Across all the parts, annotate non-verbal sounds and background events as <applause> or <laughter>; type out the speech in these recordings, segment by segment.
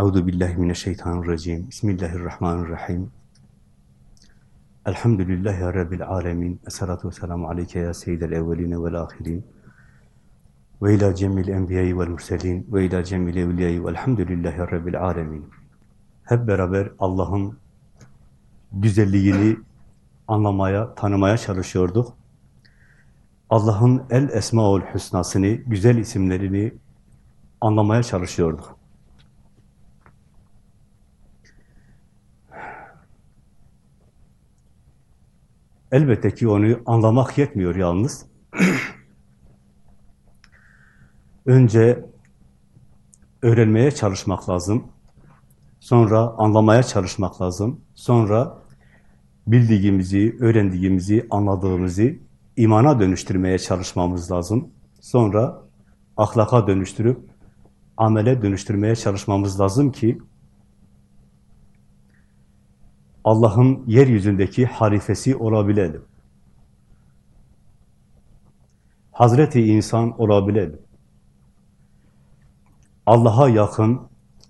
Euzu billahi mineşşeytanirracim. Bismillahirrahmanirrahim. Elhamdülillahi rabbil alamin. Essalatu vesselamu aleyke ya seyyidel evvelin ve'l ahirin. Ve ila cemil enbiya'i ve'l murselin ve ila cemil evliya'i ve'lhamdülillahi rabbil alamin. Hep beraber Allah'ın güzelliğini anlamaya, tanımaya çalışıyorduk. Allah'ın el esmaül hüsnasını, güzel isimlerini anlamaya çalışıyorduk. Elbette ki onu anlamak yetmiyor yalnız. <clears throat> Önce öğrenmeye çalışmak lazım. Sonra anlamaya çalışmak lazım. Sonra bildiğimizi, öğrendiğimizi, anladığımızı imana dönüştürmeye çalışmamız lazım. Sonra ahlaka dönüştürüp amele dönüştürmeye çalışmamız lazım ki Allah'ın yeryüzündeki halifesi olabilelim. Hazreti insan olabilelim. Allah'a yakın,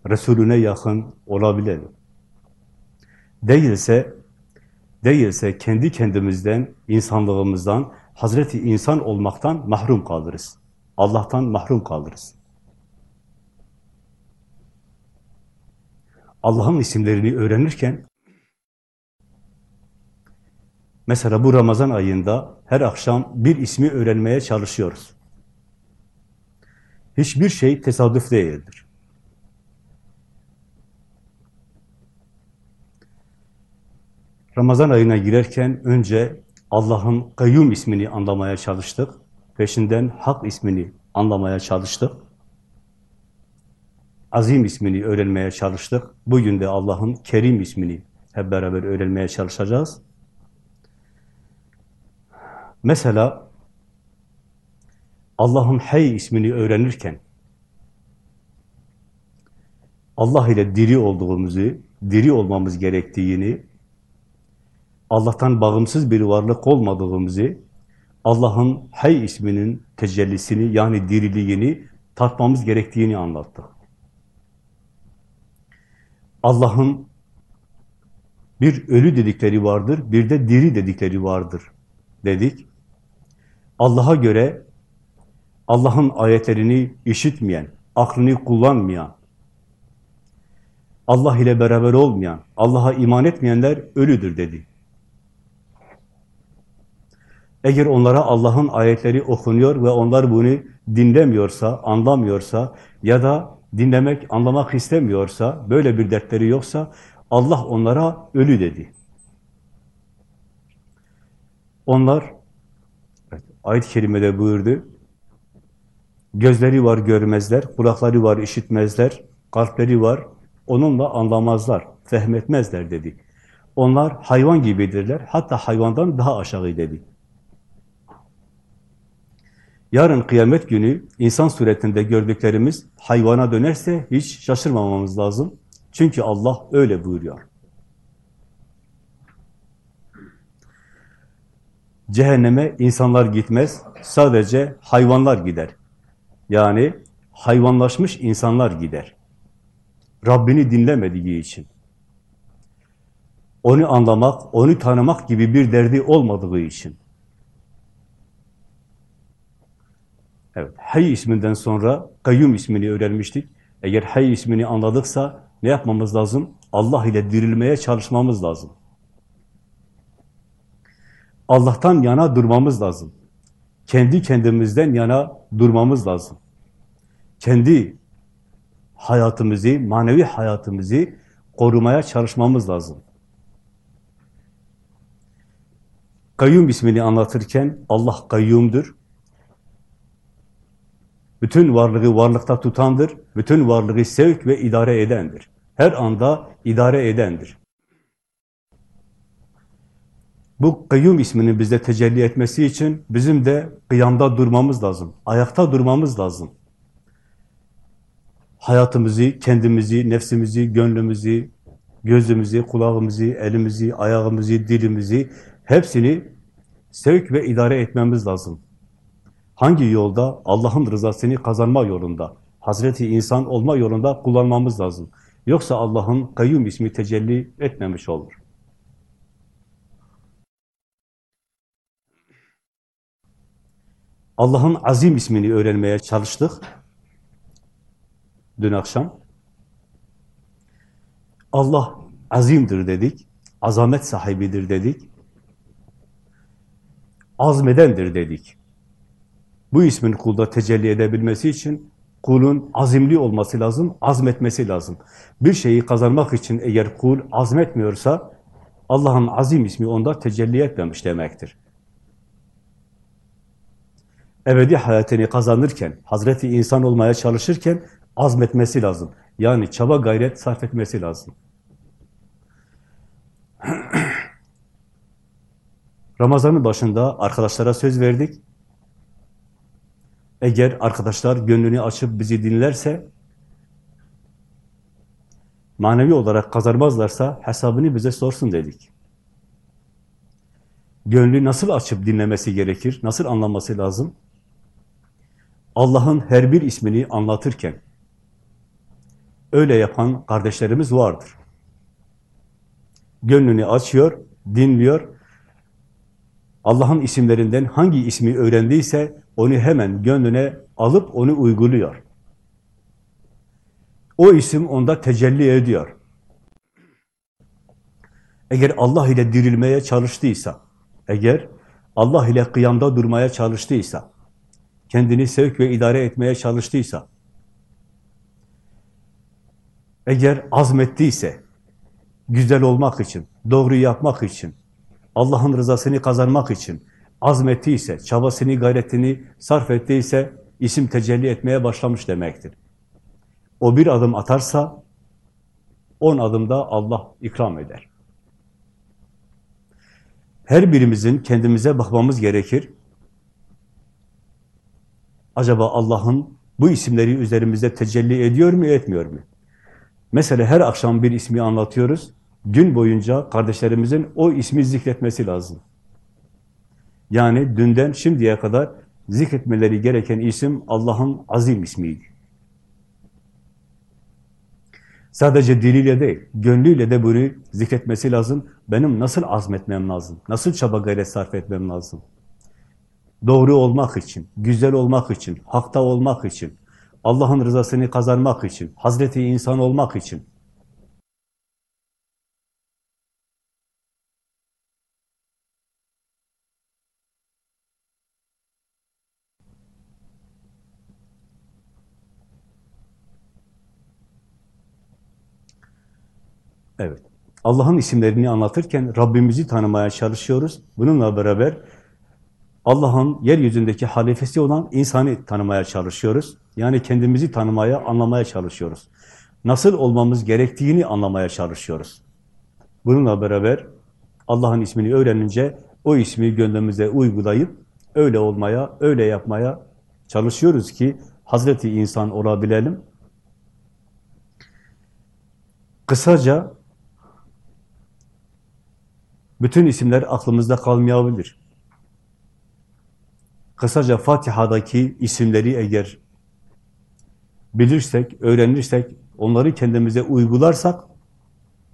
Resulüne yakın olabilelim. Değilse, değilse kendi kendimizden, insanlığımızdan, Hazreti insan olmaktan mahrum kalırız. Allah'tan mahrum kalırız. Allah'ın isimlerini öğrenirken Mesela bu Ramazan ayında her akşam bir ismi öğrenmeye çalışıyoruz. Hiçbir şey tesadüf değildir. Ramazan ayına girerken önce Allah'ın kayyum ismini anlamaya çalıştık. Peşinden hak ismini anlamaya çalıştık. Azim ismini öğrenmeye çalıştık. Bugün de Allah'ın Kerim ismini hep beraber öğrenmeye çalışacağız. Mesela Allah'ın Hey ismini öğrenirken Allah ile diri olduğumuzu, diri olmamız gerektiğini, Allah'tan bağımsız bir varlık olmadığımızı, Allah'ın Hey isminin tecellisini yani diriliğini tatmamız gerektiğini anlattık. Allah'ın bir ölü dedikleri vardır, bir de diri dedikleri vardır dedik. Allah'a göre Allah'ın ayetlerini işitmeyen, aklını kullanmayan, Allah ile beraber olmayan, Allah'a iman etmeyenler ölüdür dedi. Eğer onlara Allah'ın ayetleri okunuyor ve onlar bunu dinlemiyorsa, anlamıyorsa ya da dinlemek, anlamak istemiyorsa, böyle bir dertleri yoksa Allah onlara ölü dedi. Onlar Ayet-i kerimede buyurdu. Gözleri var görmezler, kulakları var işitmezler, kalpleri var onunla anlamazlar, fehmetmezler dedi. Onlar hayvan gibidirler, hatta hayvandan daha aşağı dedi. Yarın kıyamet günü insan suretinde gördüklerimiz hayvana dönerse hiç şaşırmamamız lazım. Çünkü Allah öyle buyuruyor. Cehenneme insanlar gitmez, sadece hayvanlar gider. Yani hayvanlaşmış insanlar gider. Rabbini dinlemediği için. Onu anlamak, onu tanımak gibi bir derdi olmadığı için. Evet, Hay isminden sonra Kayyum ismini öğrenmiştik. Eğer Hay ismini anladıksa ne yapmamız lazım? Allah ile dirilmeye çalışmamız lazım. Allah'tan yana durmamız lazım. Kendi kendimizden yana durmamız lazım. Kendi hayatımızı, manevi hayatımızı korumaya çalışmamız lazım. Kayyum ismini anlatırken Allah kayyumdur. Bütün varlığı varlıkta tutandır. Bütün varlığı sevk ve idare edendir. Her anda idare edendir. Bu kayyum isminin bizde tecelli etmesi için bizim de kıyamda durmamız lazım. Ayakta durmamız lazım. Hayatımızı, kendimizi, nefsimizi, gönlümüzü, gözümüzü, kulağımızı, elimizi, ayağımızı, dilimizi hepsini sevk ve idare etmemiz lazım. Hangi yolda? Allah'ın rızasını kazanma yolunda, Hazreti insan olma yolunda kullanmamız lazım. Yoksa Allah'ın kayyum ismi tecelli etmemiş olur. Allah'ın azim ismini öğrenmeye çalıştık. Dün akşam. Allah azimdir dedik. Azamet sahibidir dedik. Azmedendir dedik. Bu ismin kulda tecelli edebilmesi için kulun azimli olması lazım, azmetmesi lazım. Bir şeyi kazanmak için eğer kul azmetmiyorsa Allah'ın azim ismi onda tecelli etmemiş demektir. Ebedi hayatını kazanırken, Hazreti insan olmaya çalışırken azmetmesi lazım. Yani çaba gayret sarf etmesi lazım. <clears throat> Ramazanın başında arkadaşlara söz verdik. Eğer arkadaşlar gönlünü açıp bizi dinlerse, manevi olarak kazanmazlarsa hesabını bize sorsun dedik. Gönlü nasıl açıp dinlemesi gerekir, nasıl anlaması lazım? Allah'ın her bir ismini anlatırken, öyle yapan kardeşlerimiz vardır. Gönlünü açıyor, dinliyor, Allah'ın isimlerinden hangi ismi öğrendiyse onu hemen gönlüne alıp onu uyguluyor. O isim onda tecelli ediyor. Eğer Allah ile dirilmeye çalıştıysa, eğer Allah ile kıyamda durmaya çalıştıysa, kendini sevk ve idare etmeye çalıştıysa, eğer azmettiyse, güzel olmak için, doğru yapmak için, Allah'ın rızasını kazanmak için azmettiyse, çabasını, gayretini sarf ettiyse, isim tecelli etmeye başlamış demektir. O bir adım atarsa, on adımda Allah ikram eder. Her birimizin kendimize bakmamız gerekir. Acaba Allah'ın bu isimleri üzerimizde tecelli ediyor mu, etmiyor mu? Mesela her akşam bir ismi anlatıyoruz. Gün boyunca kardeşlerimizin o ismi zikretmesi lazım. Yani dünden şimdiye kadar zikretmeleri gereken isim Allah'ın azim ismiydi. Sadece diliyle değil, gönlüyle de bunu zikretmesi lazım. Benim nasıl azmetmem lazım? Nasıl çaba gayret sarf etmem lazım? Doğru olmak için, güzel olmak için, hakta olmak için, Allah'ın rızasını kazanmak için, Hazreti insan olmak için, Evet. Allah'ın isimlerini anlatırken Rabbimizi tanımaya çalışıyoruz. Bununla beraber Allah'ın yeryüzündeki halifesi olan insanı tanımaya çalışıyoruz. Yani kendimizi tanımaya, anlamaya çalışıyoruz. Nasıl olmamız gerektiğini anlamaya çalışıyoruz. Bununla beraber Allah'ın ismini öğrenince o ismi gönlümüze uygulayıp öyle olmaya, öyle yapmaya çalışıyoruz ki Hazreti insan olabilelim. Kısaca bütün isimler aklımızda kalmayabilir. Kısaca Fatiha'daki isimleri eğer bilirsek, öğrenirsek, onları kendimize uygularsak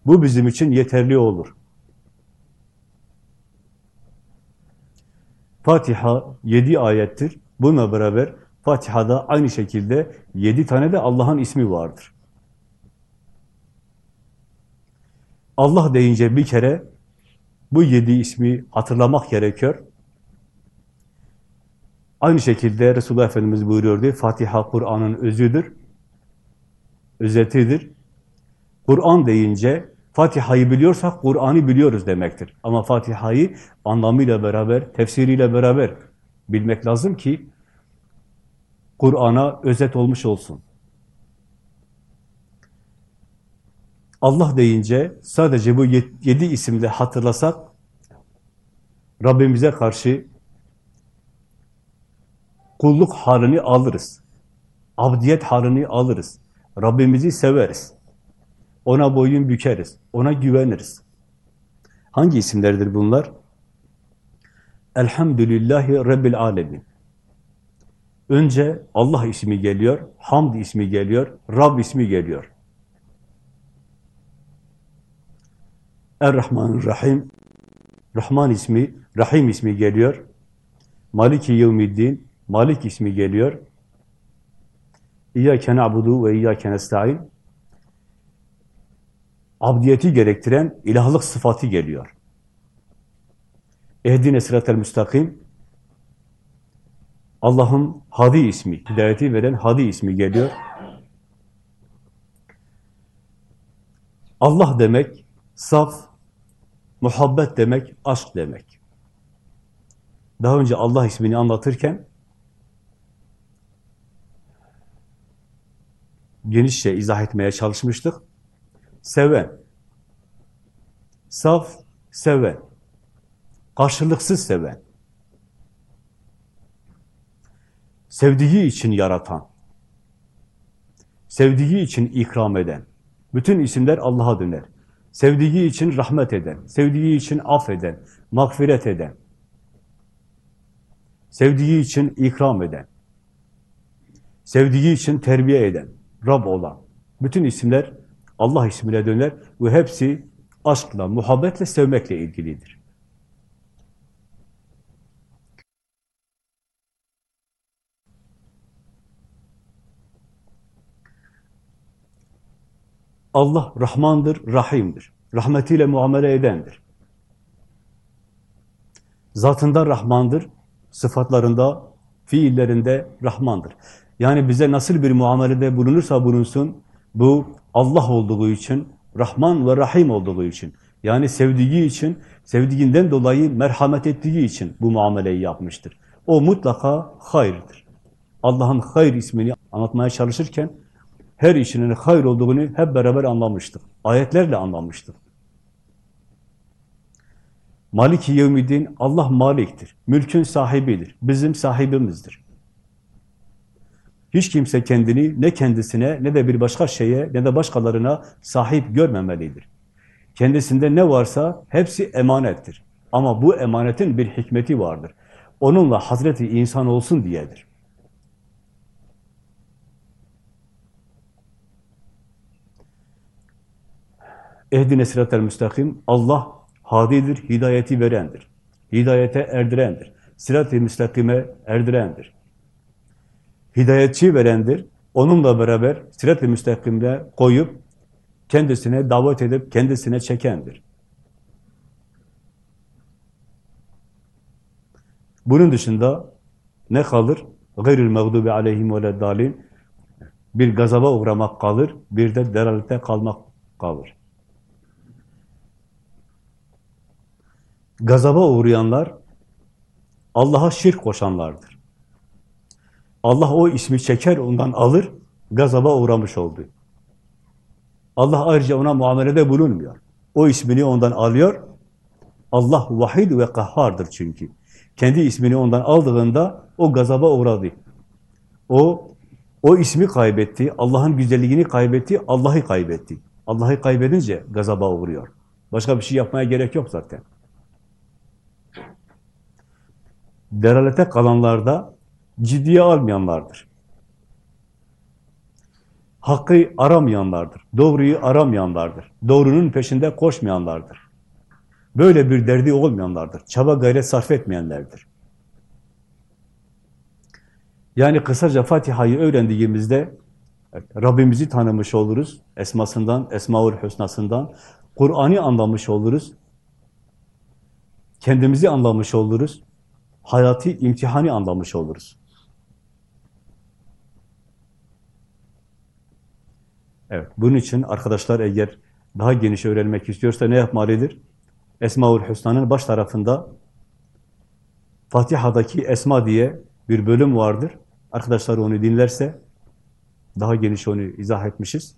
bu bizim için yeterli olur. Fatiha yedi ayettir. Bununla beraber Fatiha'da aynı şekilde yedi tane de Allah'ın ismi vardır. Allah deyince bir kere bu yedi ismi hatırlamak gerekiyor. Aynı şekilde Resulullah Efendimiz buyuruyordu, Fatiha Kur'an'ın özüdür, özetidir. Kur'an deyince Fatiha'yı biliyorsak Kur'an'ı biliyoruz demektir. Ama Fatiha'yı anlamıyla beraber, tefsiriyle beraber bilmek lazım ki Kur'an'a özet olmuş olsun. Allah deyince sadece bu yedi isimde hatırlasak Rabbimize karşı kulluk halini alırız. Abdiyet halini alırız. Rabbimizi severiz. Ona boyun bükeriz. Ona güveniriz. Hangi isimlerdir bunlar? Elhamdülillahi Rabbil Alemin. Önce Allah ismi geliyor, Hamd ismi geliyor, Rab ismi geliyor. Er-Rahmanir-Rahim. Rahman ismi, Rahim ismi geliyor. Maliki Yevmiddin, Malik ismi geliyor. İyyâke na'budu ve iyyâke nesta'in. Abdiyeti gerektiren ilahlık sıfatı geliyor. Ehdine sıratel müstakim. Allah'ın Hadi ismi, hidayeti veren Hadi ismi geliyor. Allah demek saf, muhabbet demek, aşk demek. Daha önce Allah ismini anlatırken genişçe izah etmeye çalışmıştık. Seven, saf, seven, karşılıksız seven, sevdiği için yaratan, sevdiği için ikram eden, bütün isimler Allah'a döner. Sevdiği için rahmet eden, sevdiği için affeden, mağfiret eden, sevdiği için ikram eden, sevdiği için terbiye eden, Rab olan. Bütün isimler Allah ismine döner ve hepsi aşkla, muhabbetle, sevmekle ilgilidir. Allah Rahmandır, Rahim'dir. Rahmetiyle muamele edendir. Zatında Rahmandır, sıfatlarında, fiillerinde Rahmandır. Yani bize nasıl bir muamelede bulunursa bulunsun, bu Allah olduğu için, Rahman ve Rahim olduğu için, yani sevdiği için, sevdiğinden dolayı merhamet ettiği için bu muameleyi yapmıştır. O mutlaka hayırdır. Allah'ın hayır ismini anlatmaya çalışırken, her işinin hayır olduğunu hep beraber anlamıştık. Ayetlerle anlamıştık. Malik-i Yevmiddin, Allah maliktir. Mülkün sahibidir. Bizim sahibimizdir. Hiç kimse kendini ne kendisine ne de bir başka şeye ne de başkalarına sahip görmemelidir. Kendisinde ne varsa hepsi emanettir. Ama bu emanetin bir hikmeti vardır. Onunla Hazreti insan olsun diyedir. Ehdine sıratel müstakim, Allah hadidir, hidayeti verendir. Hidayete erdirendir. Sırat-ı müstakime erdirendir hidayetçi verendir. Onunla beraber sirat-i müstakimde koyup kendisine davet edip kendisine çekendir. Bunun dışında ne kalır? Gayrül mağdubi aleyhim ve dalin. Bir gazaba uğramak kalır, bir de delalete kalmak kalır. Gazaba uğrayanlar Allah'a şirk koşanlardır. Allah o ismi çeker, ondan alır, gazaba uğramış oldu. Allah ayrıca ona muamelede bulunmuyor. O ismini ondan alıyor. Allah vahid ve kahhardır çünkü. Kendi ismini ondan aldığında o gazaba uğradı. O o ismi kaybetti, Allah'ın güzelliğini kaybetti, Allah'ı kaybetti. Allah'ı kaybedince gazaba uğruyor. Başka bir şey yapmaya gerek yok zaten. Delalete kalanlarda ciddiye almayanlardır. Hakkı aramayanlardır. Doğruyu aramayanlardır. Doğrunun peşinde koşmayanlardır. Böyle bir derdi olmayanlardır. Çaba gayret sarf etmeyenlerdir. Yani kısaca Fatiha'yı öğrendiğimizde Rabbimizi tanımış oluruz. Esmasından, Esmaül Hüsna'sından. Kur'an'ı anlamış oluruz. Kendimizi anlamış oluruz. Hayati imtihanı anlamış oluruz. Evet, bunun için arkadaşlar eğer daha geniş öğrenmek istiyorsa ne yapmalıdır? Esmaül Hüsna'nın baş tarafında Fatiha'daki Esma diye bir bölüm vardır. Arkadaşlar onu dinlerse daha geniş onu izah etmişiz.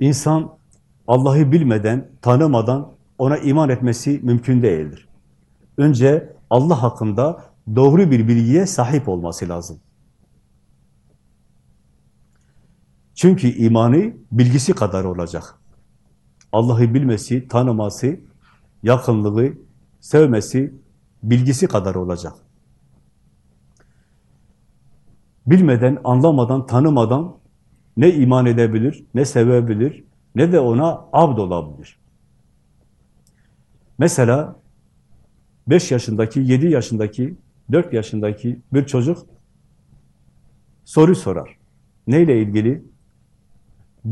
İnsan Allah'ı bilmeden, tanımadan ona iman etmesi mümkün değildir. Önce Allah hakkında doğru bir bilgiye sahip olması lazım. Çünkü imanı bilgisi kadar olacak. Allah'ı bilmesi, tanıması, yakınlığı, sevmesi bilgisi kadar olacak. Bilmeden, anlamadan, tanımadan ne iman edebilir, ne sevebilir, ne de ona abd olabilir. Mesela 5 yaşındaki, 7 yaşındaki, 4 yaşındaki bir çocuk soru sorar. Neyle ilgili?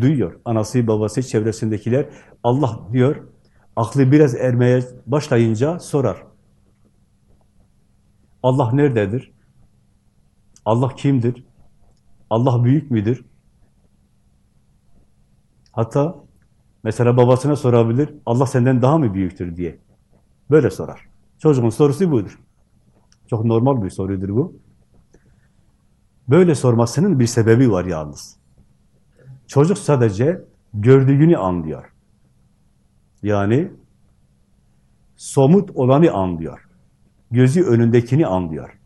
Duyuyor. Anası, babası, çevresindekiler Allah diyor, aklı biraz ermeye başlayınca sorar. Allah nerededir? Allah kimdir? Allah büyük müdür? Hatta mesela babasına sorabilir, Allah senden daha mı büyüktür diye. Böyle sorar. Çocuğun sorusu budur. Çok normal bir sorudur bu. Böyle sormasının bir sebebi var yalnız. Çocuk sadece gördüğünü anlıyor. Yani somut olanı anlıyor. Gözü önündekini anlıyor.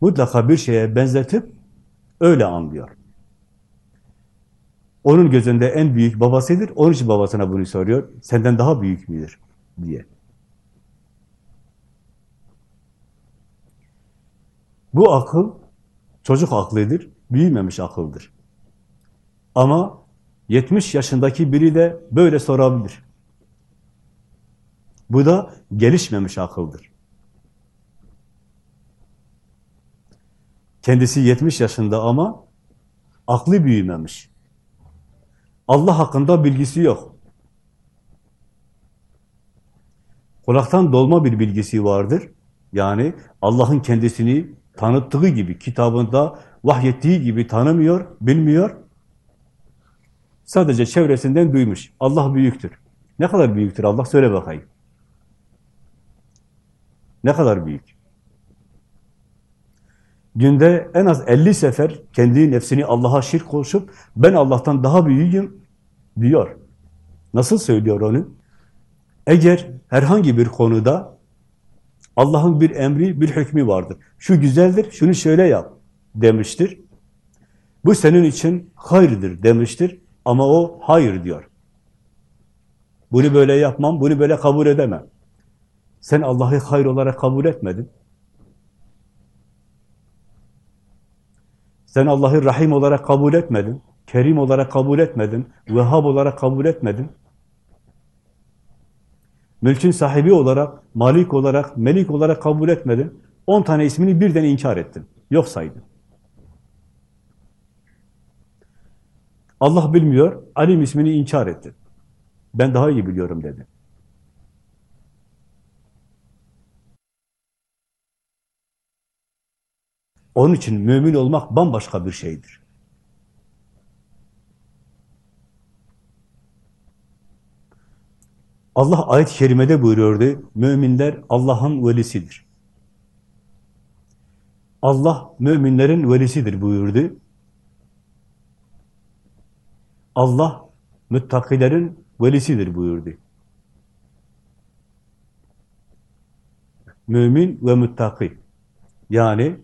Mutlaka bir şeye benzetip öyle anlıyor. Onun gözünde en büyük babasıdır. Onun için babasına bunu soruyor. Senden daha büyük müdür? diye. Bu akıl çocuk aklıdır. Büyümemiş akıldır. Ama 70 yaşındaki biri de böyle sorabilir. Bu da gelişmemiş akıldır. Kendisi 70 yaşında ama aklı büyümemiş. Allah hakkında bilgisi yok. Kulaktan dolma bir bilgisi vardır. Yani Allah'ın kendisini tanıttığı gibi, kitabında vahyettiği gibi tanımıyor, bilmiyor. Sadece çevresinden duymuş. Allah büyüktür. Ne kadar büyüktür Allah? Söyle bakayım. Ne kadar büyük? Günde en az 50 sefer kendi nefsini Allah'a şirk koşup ben Allah'tan daha büyüğüm diyor. Nasıl söylüyor onu? Eğer herhangi bir konuda Allah'ın bir emri, bir hükmü vardır. Şu güzeldir, şunu şöyle yap demiştir. Bu senin için hayırdır demiştir. Ama o hayır diyor. Bunu böyle yapmam, bunu böyle kabul edemem. Sen Allah'ı hayır olarak kabul etmedin. Sen Allah'ı Rahim olarak kabul etmedin. Kerim olarak kabul etmedin. Vehhab olarak kabul etmedin. Mülkün sahibi olarak, malik olarak, melik olarak kabul etmedin. On tane ismini birden inkar ettin. Yok saydın. Allah bilmiyor, alim ismini inkar ettin. Ben daha iyi biliyorum dedi. Onun için mümin olmak bambaşka bir şeydir. Allah ayet-i kerimede buyuruyordu, müminler Allah'ın velisidir. Allah müminlerin velisidir buyurdu. Allah müttakilerin velisidir buyurdu. Mümin ve müttaki. Yani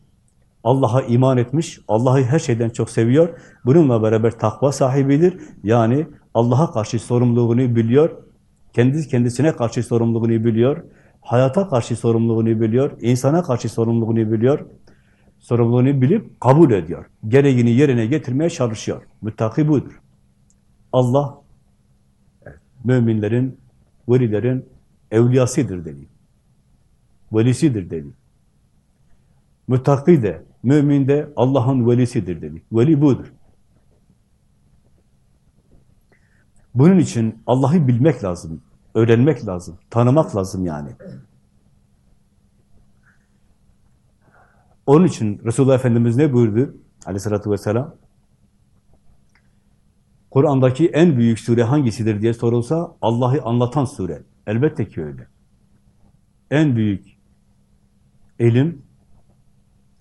Allah'a iman etmiş, Allah'ı her şeyden çok seviyor. Bununla beraber takva sahibidir. Yani Allah'a karşı sorumluluğunu biliyor. Kendi kendisine karşı sorumluluğunu biliyor. Hayata karşı sorumluluğunu biliyor. insana karşı sorumluluğunu biliyor. Sorumluluğunu bilip kabul ediyor. Gereğini yerine getirmeye çalışıyor. Müttaki budur. Allah müminlerin, velilerin evliyasıdır dedi. Velisidir dedi. Müttaki de, mümin de Allah'ın velisidir dedi. Veli budur. Bunun için Allah'ı bilmek lazım, öğrenmek lazım, tanımak lazım yani. Onun için Resulullah Efendimiz ne buyurdu? Aleyhissalatü vesselam. Kur'an'daki en büyük sure hangisidir diye sorulsa Allah'ı anlatan sure. Elbette ki öyle. En büyük ilim,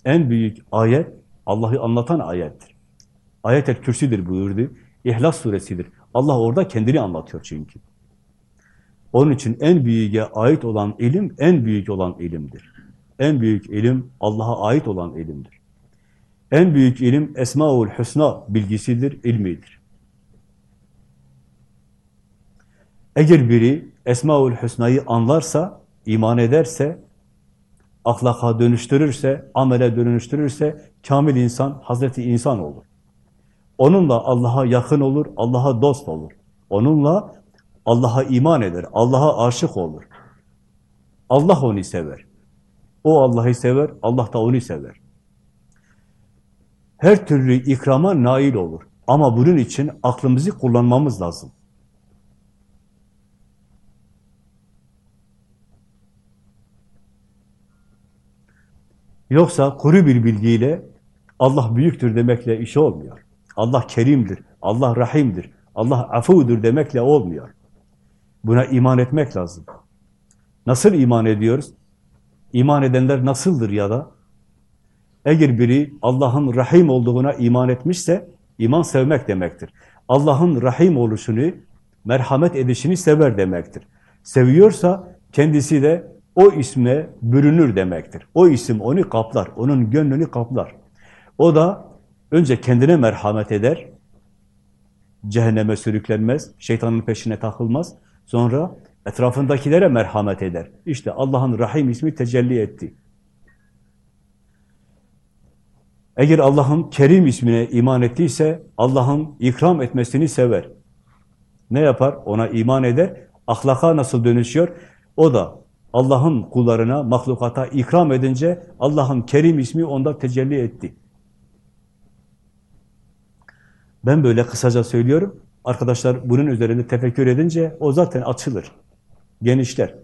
en büyük ayet Allah'ı anlatan ayettir. Ayet-el Kürsi'dir buyurdu. İhlas suresidir. Allah orada kendini anlatıyor çünkü. Onun için en büyüğe ait olan ilim, en büyük olan ilimdir. En büyük ilim Allah'a ait olan ilimdir. En büyük ilim Esmaül Hüsna bilgisidir, ilmidir. Eğer biri Esmaül Hüsna'yı anlarsa, iman ederse, ahlaka dönüştürürse, amele dönüştürürse, kamil insan, Hazreti insan olur. Onunla Allah'a yakın olur, Allah'a dost olur. Onunla Allah'a iman eder, Allah'a aşık olur. Allah onu sever. O Allah'ı sever, Allah da onu sever. Her türlü ikrama nail olur. Ama bunun için aklımızı kullanmamız lazım. Yoksa kuru bir bilgiyle Allah büyüktür demekle işi olmuyor. Allah kerimdir, Allah rahimdir, Allah afudur demekle olmuyor. Buna iman etmek lazım. Nasıl iman ediyoruz? İman edenler nasıldır ya da? Eğer biri Allah'ın rahim olduğuna iman etmişse, iman sevmek demektir. Allah'ın rahim oluşunu, merhamet edişini sever demektir. Seviyorsa kendisi de o isme bürünür demektir. O isim onu kaplar, onun gönlünü kaplar. O da önce kendine merhamet eder, cehenneme sürüklenmez, şeytanın peşine takılmaz. Sonra etrafındakilere merhamet eder. İşte Allah'ın Rahim ismi tecelli etti. Eğer Allah'ın Kerim ismine iman ettiyse Allah'ın ikram etmesini sever. Ne yapar? Ona iman eder. Ahlaka nasıl dönüşüyor? O da Allah'ın kullarına, mahlukata ikram edince Allah'ın Kerim ismi onda tecelli etti. Ben böyle kısaca söylüyorum. Arkadaşlar bunun üzerinde tefekkür edince o zaten açılır, genişler.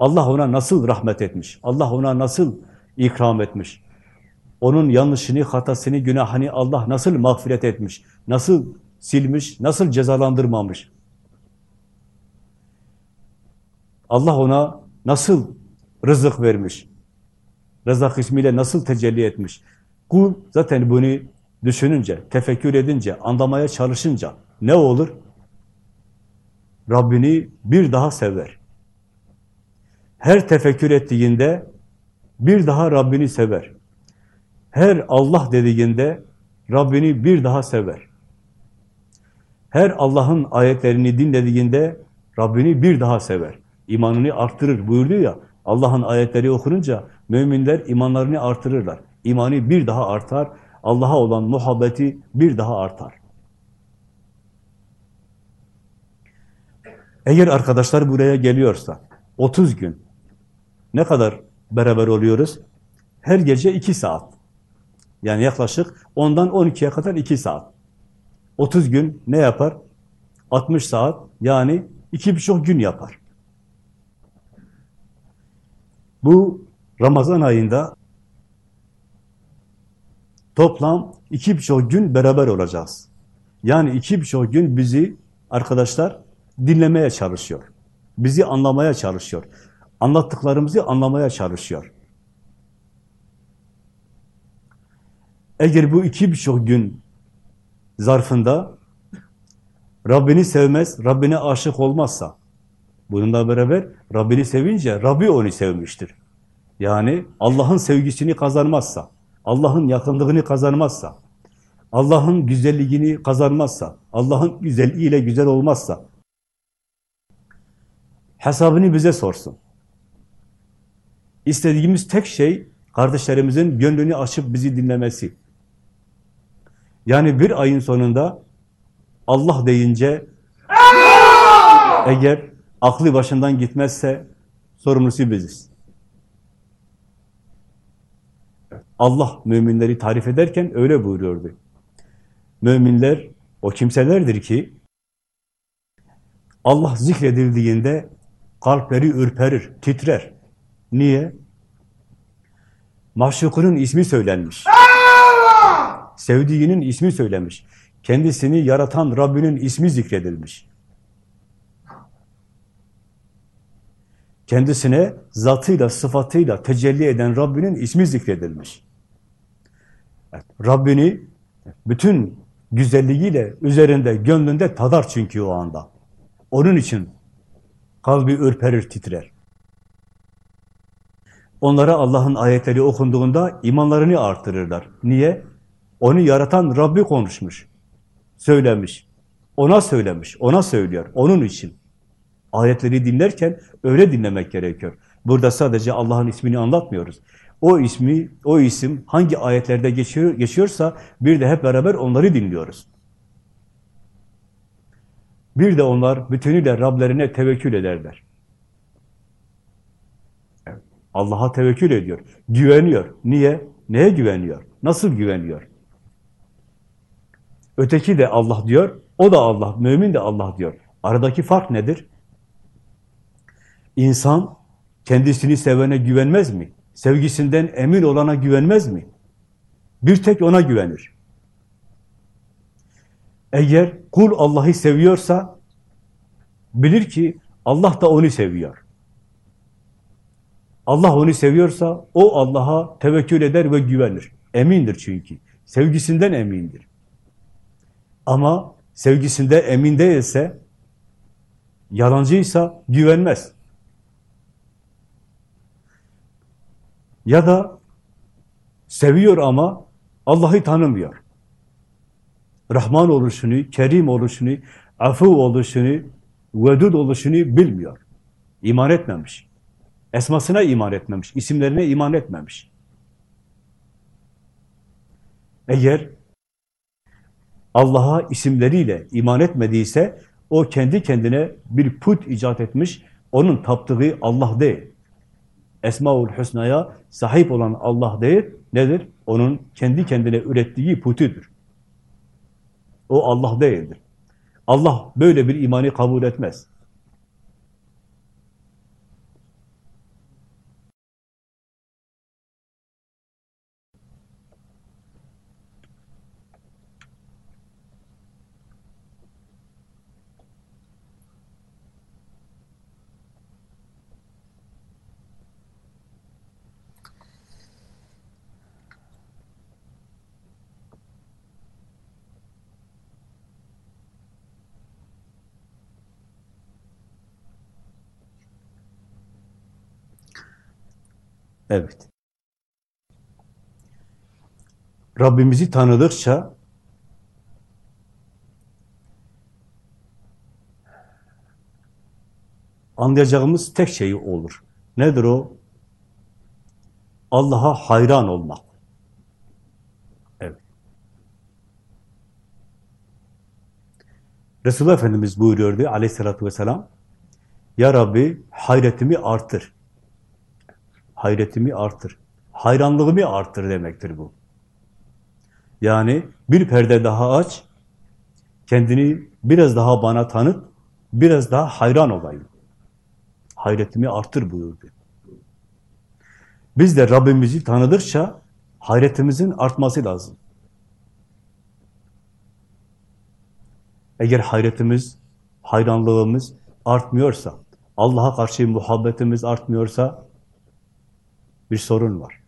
Allah ona nasıl rahmet etmiş, Allah ona nasıl ikram etmiş, onun yanlışını, hatasını, günahını Allah nasıl mağfiret etmiş, nasıl silmiş, nasıl cezalandırmamış. Allah ona nasıl rızık vermiş, rızak ismiyle nasıl tecelli etmiş. Kul zaten bunu düşününce, tefekkür edince, anlamaya çalışınca ne olur? Rabbini bir daha sever. Her tefekkür ettiğinde bir daha Rabbini sever. Her Allah dediğinde Rabbini bir daha sever. Her Allah'ın ayetlerini dinlediğinde Rabbini bir daha sever. İmanını arttırır buyurdu ya, Allah'ın ayetleri okununca müminler imanlarını artırırlar. İmanı bir daha artar, Allah'a olan muhabbeti bir daha artar. Eğer arkadaşlar buraya geliyorsa, 30 gün ne kadar beraber oluyoruz? Her gece 2 saat. Yani yaklaşık 10'dan 12'ye kadar 2 saat. 30 gün ne yapar? 60 saat yani iki birçok gün yapar. Bu Ramazan ayında toplam iki birçok gün beraber olacağız. Yani iki birçok gün bizi arkadaşlar dinlemeye çalışıyor. Bizi anlamaya çalışıyor. Anlattıklarımızı anlamaya çalışıyor. Eğer bu iki birçok gün zarfında Rabbini sevmez, Rabbine aşık olmazsa, bununla beraber Rabbini sevince Rabbi onu sevmiştir. Yani Allah'ın sevgisini kazanmazsa, Allah'ın yakınlığını kazanmazsa, Allah'ın güzelliğini kazanmazsa, Allah'ın güzelliğiyle güzel olmazsa, hesabını bize sorsun. İstediğimiz tek şey, kardeşlerimizin gönlünü açıp bizi dinlemesi. Yani bir ayın sonunda Allah deyince eğer aklı başından gitmezse sorumlusu biziz. Allah müminleri tarif ederken öyle buyuruyordu. Müminler o kimselerdir ki Allah zikredildiğinde kalpleri ürperir, titrer. Niye? Mahşukunun ismi söylenmiş. Sevdiğinin ismi söylemiş. Kendisini yaratan Rabbinin ismi zikredilmiş. Kendisine zatıyla, sıfatıyla tecelli eden Rabbinin ismi zikredilmiş. Evet, Rabbini bütün güzelliğiyle üzerinde, gönlünde tadar çünkü o anda. Onun için kalbi ürperir, titrer. Onlara Allah'ın ayetleri okunduğunda imanlarını artırırlar. Niye? Onu yaratan Rabbi konuşmuş, söylemiş, ona söylemiş, ona söylüyor, onun için. Ayetleri dinlerken öyle dinlemek gerekiyor. Burada sadece Allah'ın ismini anlatmıyoruz. O ismi, o isim hangi ayetlerde geçiyor, geçiyorsa bir de hep beraber onları dinliyoruz. Bir de onlar bütünüyle Rablerine tevekkül ederler. Evet. Allah'a tevekkül ediyor, güveniyor. Niye? Neye güveniyor? Nasıl güveniyor? Öteki de Allah diyor, o da Allah, mümin de Allah diyor. Aradaki fark nedir? İnsan kendisini sevene güvenmez mi? Sevgisinden emin olana güvenmez mi? Bir tek ona güvenir. Eğer kul Allah'ı seviyorsa bilir ki Allah da onu seviyor. Allah onu seviyorsa o Allah'a tevekkül eder ve güvenir. Emindir çünkü. Sevgisinden emindir. Ama sevgisinde emin değilse, yalancıysa güvenmez. Ya da seviyor ama Allah'ı tanımıyor. Rahman oluşunu, Kerim oluşunu, afu oluşunu, vedud oluşunu bilmiyor. İman etmemiş. Esmasına iman etmemiş, isimlerine iman etmemiş. Eğer Allah'a isimleriyle iman etmediyse, o kendi kendine bir put icat etmiş, onun taptığı Allah değil. Esmaül Hüsna'ya sahip olan Allah değil, nedir? Onun kendi kendine ürettiği putudur. O Allah değildir. Allah böyle bir imanı kabul etmez. Evet. Rabbimizi tanıdıkça anlayacağımız tek şey olur. Nedir o? Allah'a hayran olmak. Evet. Resulullah Efendimiz buyuruyordu aleyhissalatü vesselam, Ya Rabbi hayretimi artır hayretimi artır. Hayranlığımı artır demektir bu. Yani bir perde daha aç, kendini biraz daha bana tanıt, biraz daha hayran olayım. Hayretimi artır buyurdu. Biz de Rabbimizi tanıdıkça hayretimizin artması lazım. Eğer hayretimiz, hayranlığımız artmıyorsa, Allah'a karşı muhabbetimiz artmıyorsa, bir sorun var.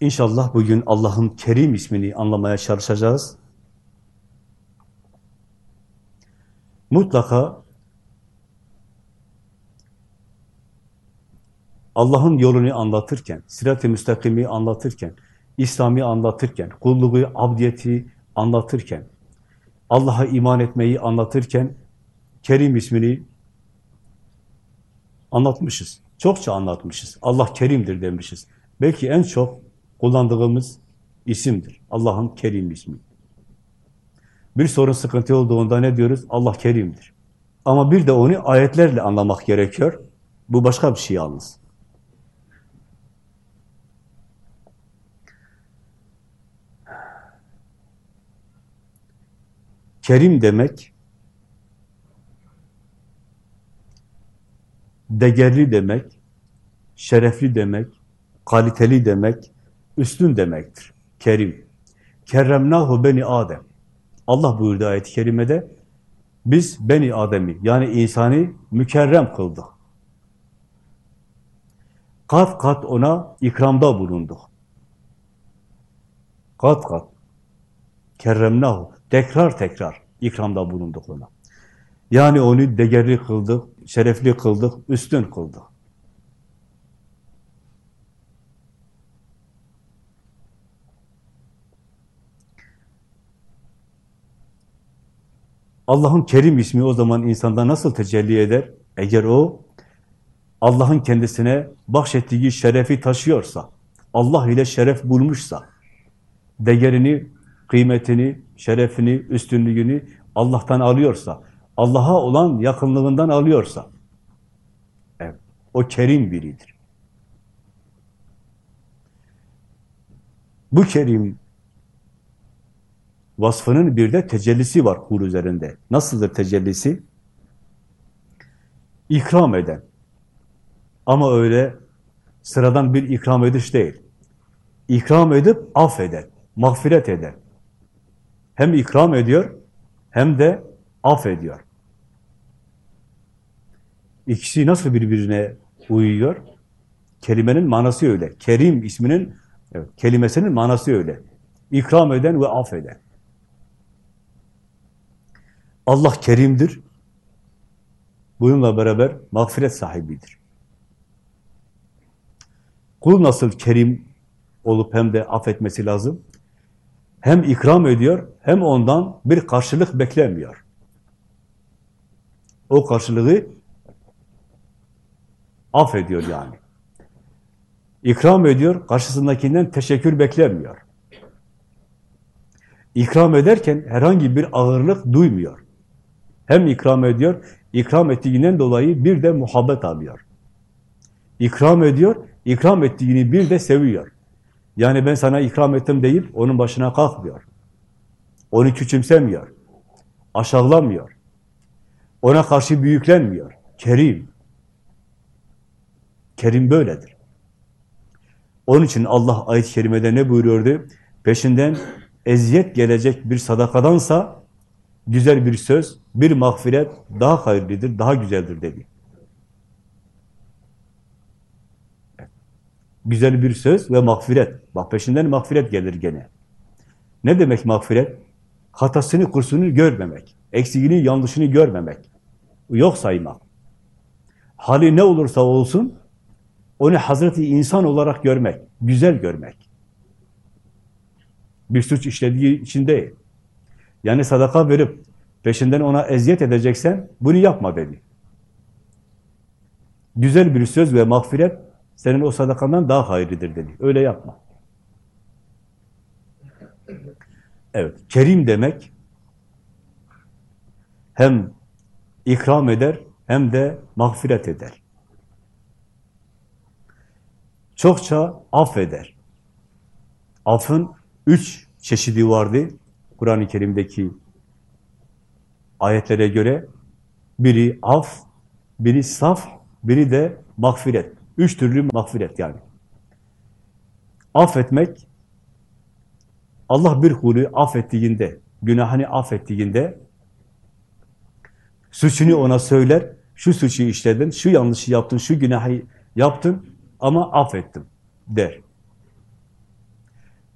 İnşallah bugün Allah'ın Kerim ismini anlamaya çalışacağız. Mutlaka Allah'ın yolunu anlatırken, sirat-i müstakimi anlatırken, İslam'ı anlatırken, kulluğu, abdiyeti anlatırken, Allah'a iman etmeyi anlatırken Kerim ismini anlatmışız. Çokça anlatmışız. Allah Kerim'dir demişiz. Belki en çok kullandığımız isimdir. Allah'ın Kerim ismi. Bir sorun sıkıntı olduğunda ne diyoruz? Allah Kerim'dir. Ama bir de onu ayetlerle anlamak gerekiyor. Bu başka bir şey yalnız. Kerim demek, değerli demek, şerefli demek, kaliteli demek, üstün demektir. Kerim. Kerremnahu beni Adem. Allah buyurdu ayet-i kerimede, biz beni Adem'i, yani insanı mükerrem kıldık. Kat kat ona ikramda bulunduk. Kat kat. Kerremnahu. Tekrar tekrar ikramda bulunduk ona. Yani onu değerli kıldık, şerefli kıldık, üstün kıldık. Allah'ın Kerim ismi o zaman insanda nasıl tecelli eder? Eğer o Allah'ın kendisine bahşettiği şerefi taşıyorsa, Allah ile şeref bulmuşsa, değerini, kıymetini, şerefini, üstünlüğünü Allah'tan alıyorsa, Allah'a olan yakınlığından alıyorsa, evet, o kerim biridir. Bu kerim vasfının bir de tecellisi var kul üzerinde. Nasıldır tecellisi? İkram eden. Ama öyle sıradan bir ikram ediş değil. İkram edip affeden, mağfiret eden. Hem ikram ediyor, hem de affediyor. İkisi nasıl birbirine uyuyor? Kelimenin manası öyle. Kerim isminin, evet, kelimesinin manası öyle. İkram eden ve affeden. Allah kerimdir. Bununla beraber mağfiret sahibidir. Kul nasıl kerim olup hem de affetmesi lazım? Hem ikram ediyor, hem ondan bir karşılık beklemiyor. O karşılığı affediyor yani. İkram ediyor, karşısındakinden teşekkür beklemiyor. İkram ederken herhangi bir ağırlık duymuyor. Hem ikram ediyor, ikram ettiğinden dolayı bir de muhabbet alıyor. İkram ediyor, ikram ettiğini bir de seviyor. Yani ben sana ikram ettim deyip onun başına kalkmıyor. Onu küçümsemiyor. Aşağılamıyor. Ona karşı büyüklenmiyor. Kerim. Kerim böyledir. Onun için Allah ayet-i kerimede ne buyuruyordu? Peşinden eziyet gelecek bir sadakadansa güzel bir söz, bir mağfiret daha hayırlıdır, daha güzeldir dedi. Güzel bir söz ve mağfiret. Bak peşinden mağfiret gelir gene. Ne demek mağfiret? Hatasını, kursunu görmemek. Eksiğini, yanlışını görmemek. Yok saymak. Hali ne olursa olsun, onu Hazreti insan olarak görmek, güzel görmek. Bir suç işlediği için değil. Yani sadaka verip peşinden ona eziyet edeceksen bunu yapma dedi. Güzel bir söz ve mağfiret senin o sadakandan daha hayırlıdır dedi. Öyle yapma. Evet, kerim demek hem ikram eder hem de mağfiret eder. Çokça affeder. Affın üç çeşidi vardı. Kur'an-ı Kerim'deki ayetlere göre biri af, biri saf, biri de mağfiret. Üç türlü mağfiret yani. Affetmek, Allah bir kulü affettiğinde, günahını affettiğinde, suçunu ona söyler, şu suçu işledin, şu yanlışı yaptın, şu günahı yaptın ama affettim der.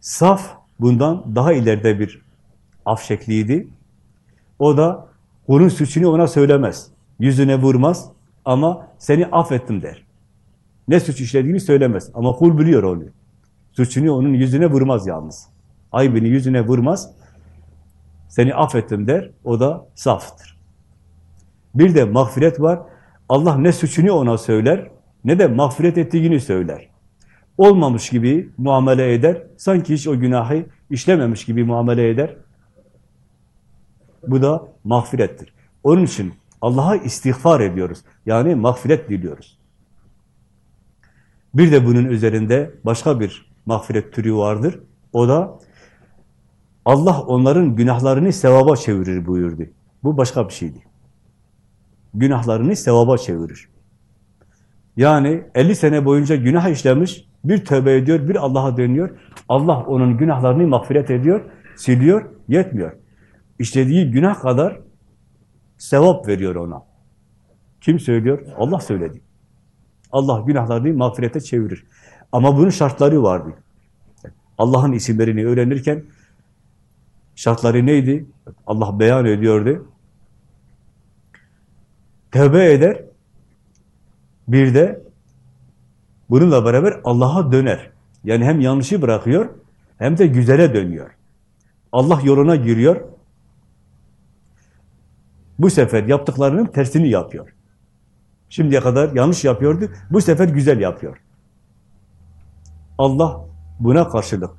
Saf bundan daha ileride bir af şekliydi. O da kulun suçunu ona söylemez. Yüzüne vurmaz ama seni affettim der. Ne suç işlediğini söylemez ama kul biliyor onu. Suçunu onun yüzüne vurmaz yalnız. Aybini yüzüne vurmaz. Seni affettim der. O da saftır. Bir de mağfiret var. Allah ne suçunu ona söyler ne de mağfiret ettiğini söyler. Olmamış gibi muamele eder. Sanki hiç o günahı işlememiş gibi muamele eder. Bu da mağfirettir. Onun için Allah'a istiğfar ediyoruz. Yani mağfiret diliyoruz. Bir de bunun üzerinde başka bir mağfiret türü vardır. O da Allah onların günahlarını sevaba çevirir buyurdu. Bu başka bir şeydi. Günahlarını sevaba çevirir. Yani 50 sene boyunca günah işlemiş, bir tövbe ediyor, bir Allah'a dönüyor. Allah onun günahlarını mağfiret ediyor, siliyor, yetmiyor. İşlediği günah kadar sevap veriyor ona. Kim söylüyor? Allah söyledi. Allah günahlarını mağfirete çevirir. Ama bunun şartları vardı. Allah'ın isimlerini öğrenirken şartları neydi? Allah beyan ediyordu. Tevbe eder. Bir de bununla beraber Allah'a döner. Yani hem yanlışı bırakıyor hem de güzele dönüyor. Allah yoluna giriyor. Bu sefer yaptıklarının tersini yapıyor. Şimdiye kadar yanlış yapıyordu, bu sefer güzel yapıyor. Allah buna karşılık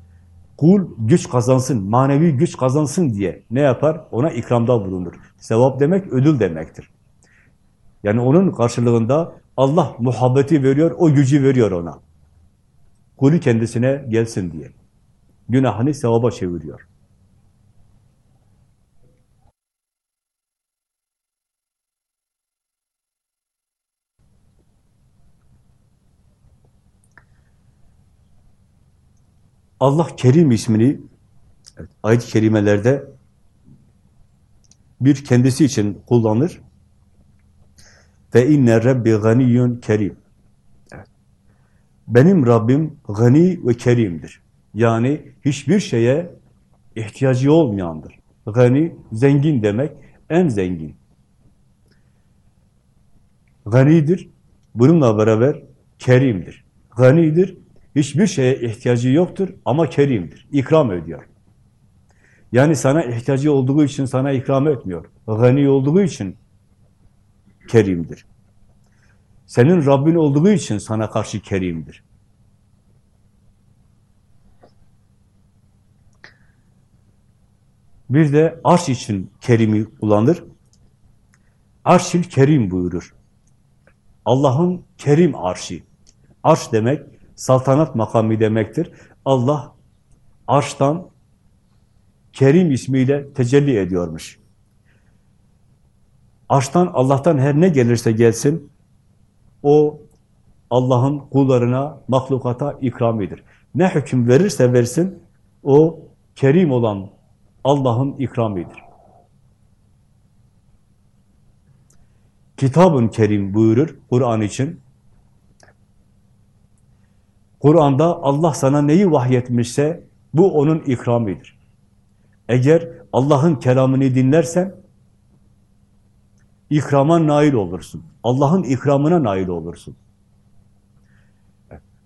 kul güç kazansın, manevi güç kazansın diye ne yapar? Ona ikramda bulunur. Sevap demek ödül demektir. Yani onun karşılığında Allah muhabbeti veriyor, o gücü veriyor ona. Kulü kendisine gelsin diye. Günahını sevaba çeviriyor. Allah Kerim ismini evet, ayet-i kerimelerde bir kendisi için kullanır. Ve inne rabbi ganiyyun kerim. Benim Rabbim gani ve kerimdir. Yani hiçbir şeye ihtiyacı olmayandır. Gani, zengin demek, en zengin. Ganidir, bununla beraber kerimdir. Ganidir, hiçbir şeye ihtiyacı yoktur ama kerimdir. İkram ediyor. Yani sana ihtiyacı olduğu için sana ikram etmiyor. Gani olduğu için kerimdir. Senin Rabbin olduğu için sana karşı kerimdir. Bir de arş için kerimi kullanır. Arşil kerim buyurur. Allah'ın kerim arşi. Arş demek saltanat makamı demektir. Allah arştan Kerim ismiyle tecelli ediyormuş. Arştan Allah'tan her ne gelirse gelsin, o Allah'ın kullarına, mahlukata ikramidir. Ne hüküm verirse versin, o kerim olan Allah'ın ikramidir. Kitabın kerim buyurur Kur'an için. Kur'an'da Allah sana neyi vahyetmişse bu onun ikramidir. Eğer Allah'ın kelamını dinlersen ikrama nail olursun. Allah'ın ikramına nail olursun.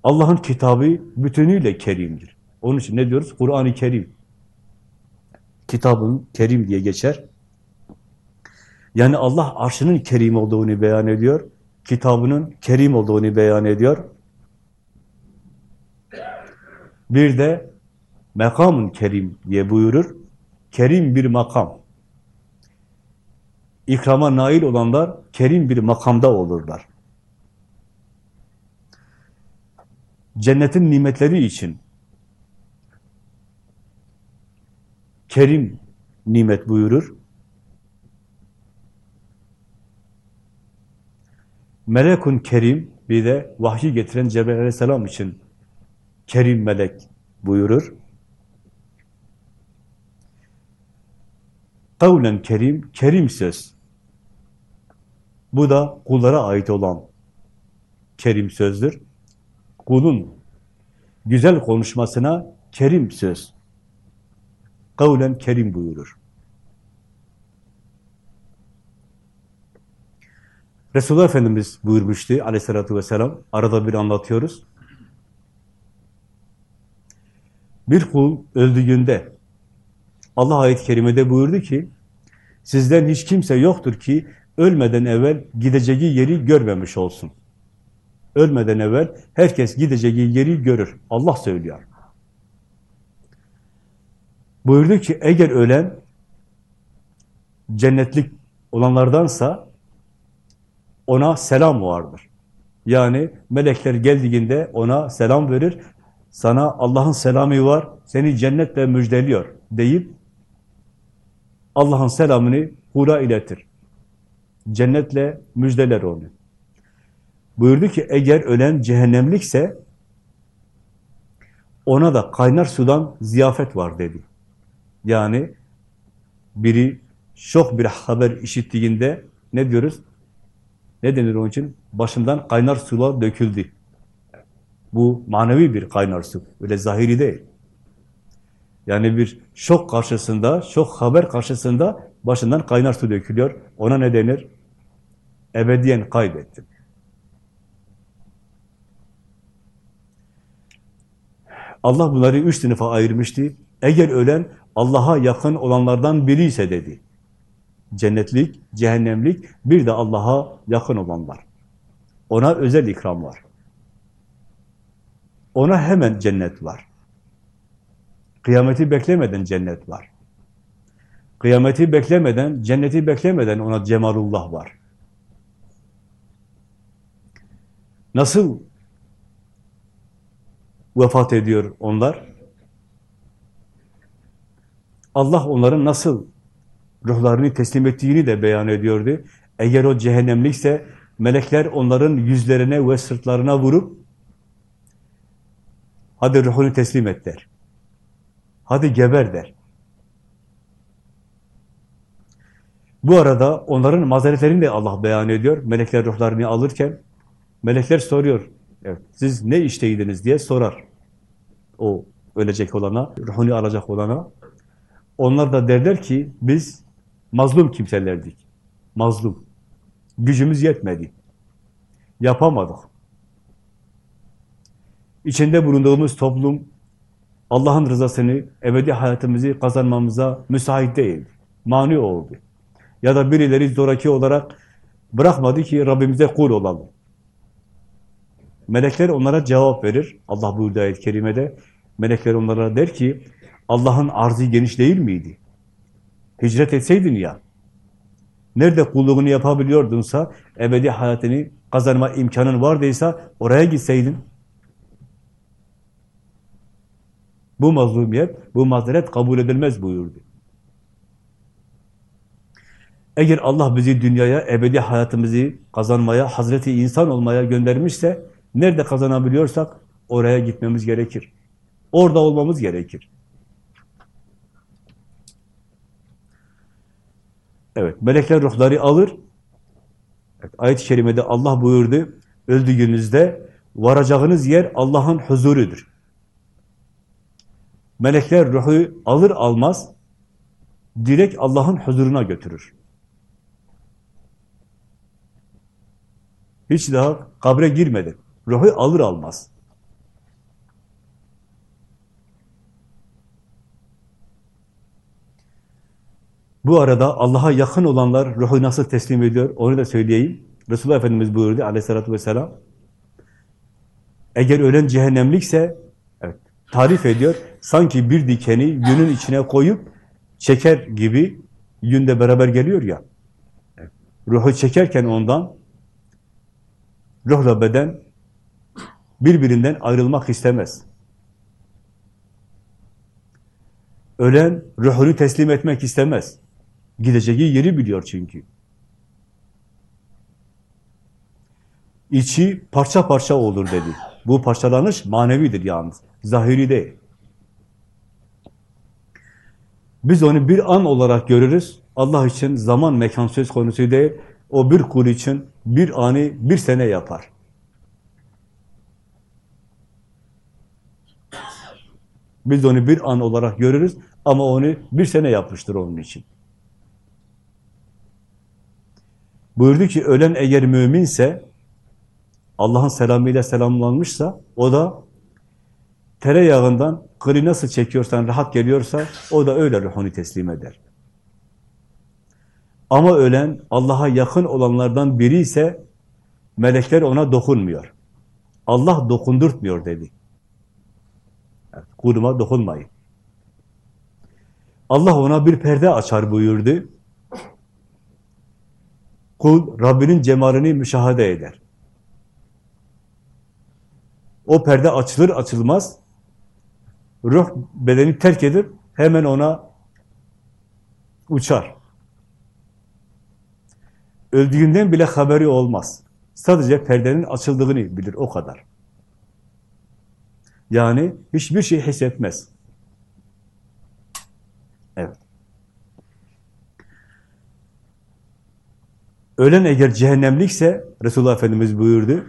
Allah'ın kitabı bütünüyle kerimdir. Onun için ne diyoruz? Kur'an-ı Kerim. Kitabın kerim diye geçer. Yani Allah arşının kerim olduğunu beyan ediyor. Kitabının kerim olduğunu beyan ediyor. Bir de mekamın kerim diye buyurur. Kerim bir makam. İkrama nail olanlar kerim bir makamda olurlar. Cennetin nimetleri için kerim nimet buyurur. Melekun kerim bir de vahyi getiren Cebrail aleyhisselam için kerim melek buyurur. Kavlen kerim, kerim söz. Bu da kullara ait olan kerim sözdür. Kulun güzel konuşmasına kerim söz. Kavlen kerim buyurur. Resulullah Efendimiz buyurmuştu aleyhissalatü vesselam, arada bir anlatıyoruz. Bir kul öldüğünde Allah ayet-i kerimede buyurdu ki, sizden hiç kimse yoktur ki ölmeden evvel gideceği yeri görmemiş olsun. Ölmeden evvel herkes gideceği yeri görür. Allah söylüyor. Buyurdu ki eğer ölen cennetlik olanlardansa ona selam vardır. Yani melekler geldiğinde ona selam verir. Sana Allah'ın selamı var, seni cennetle müjdeliyor deyip Allah'ın selamını kula iletir. Cennetle müjdeler onu. Buyurdu ki eğer ölen cehennemlikse ona da kaynar sudan ziyafet var dedi. Yani biri şok bir haber işittiğinde ne diyoruz? Ne denir onun için? Başından kaynar sular döküldü. Bu manevi bir kaynar su. Öyle zahiri değil. Yani bir şok karşısında, şok haber karşısında başından kaynar su dökülüyor. Ona ne denir? Ebediyen kaybettim. Allah bunları üç sınıfa ayırmıştı. Eğer ölen Allah'a yakın olanlardan biri ise dedi. Cennetlik, cehennemlik, bir de Allah'a yakın olanlar. Ona özel ikram var. Ona hemen cennet var. Kıyameti beklemeden cennet var. Kıyameti beklemeden, cenneti beklemeden ona cemalullah var. Nasıl vefat ediyor onlar? Allah onların nasıl ruhlarını teslim ettiğini de beyan ediyordu. Eğer o cehennemlikse melekler onların yüzlerine ve sırtlarına vurup hadi ruhunu teslim et der. Hadi geber der. Bu arada onların mazeretlerini de Allah beyan ediyor. Melekler ruhlarını alırken melekler soruyor. Evet, siz ne işteydiniz diye sorar. O ölecek olana, ruhunu alacak olana. Onlar da derler ki biz mazlum kimselerdik. Mazlum. Gücümüz yetmedi. Yapamadık. İçinde bulunduğumuz toplum Allah'ın rızasını, ebedi hayatımızı kazanmamıza müsait değildi. Mani oldu. Ya da birileri zoraki olarak bırakmadı ki Rabbimize kul olalım. Melekler onlara cevap verir. Allah buyurdu ayet-i kerimede. Melekler onlara der ki, Allah'ın arzı geniş değil miydi? Hicret etseydin ya, nerede kulluğunu yapabiliyordunsa, ebedi hayatını kazanma imkanın vardıysa, oraya gitseydin. Bu mazlumiyet, bu mazeret kabul edilmez buyurdu. Eğer Allah bizi dünyaya, ebedi hayatımızı kazanmaya, Hazreti insan olmaya göndermişse, nerede kazanabiliyorsak oraya gitmemiz gerekir. Orada olmamız gerekir. Evet, melekler ruhları alır. Evet, Ayet-i kerimede Allah buyurdu, öldüğünüzde varacağınız yer Allah'ın huzurudur. Melekler ruhu alır almaz, direkt Allah'ın huzuruna götürür. Hiç daha kabre girmedi. Ruhu alır almaz. Bu arada Allah'a yakın olanlar ruhu nasıl teslim ediyor onu da söyleyeyim. Resulullah Efendimiz buyurdu aleyhissalatü vesselam. Eğer ölen cehennemlikse evet, tarif ediyor. Sanki bir dikeni yünün içine koyup çeker gibi yünde beraber geliyor ya. Ruhu çekerken ondan ruhla beden birbirinden ayrılmak istemez. Ölen ruhunu teslim etmek istemez. Gideceği yeri biliyor çünkü. İçi parça parça olur dedi. Bu parçalanış manevidir yalnız. Zahiri değil. Biz onu bir an olarak görürüz. Allah için zaman mekan söz konusu değil. O bir kul için bir anı bir sene yapar. Biz onu bir an olarak görürüz ama onu bir sene yapmıştır onun için. Buyurdu ki ölen eğer müminse, Allah'ın selamıyla selamlanmışsa, o da tereyağından kırı nasıl çekiyorsan, rahat geliyorsa, o da öyle ruhunu teslim eder. Ama ölen, Allah'a yakın olanlardan biri ise, melekler ona dokunmuyor. Allah dokundurtmuyor dedi. Evet, kuluma dokunmayın. Allah ona bir perde açar buyurdu. Kul Rabbinin cemalini müşahede eder. O perde açılır açılmaz ruh bedeni terk edip hemen ona uçar. Öldüğünden bile haberi olmaz. Sadece perdenin açıldığını bilir, o kadar. Yani hiçbir şey hissetmez. Evet. Ölen eğer cehennemlikse, Resulullah Efendimiz buyurdu,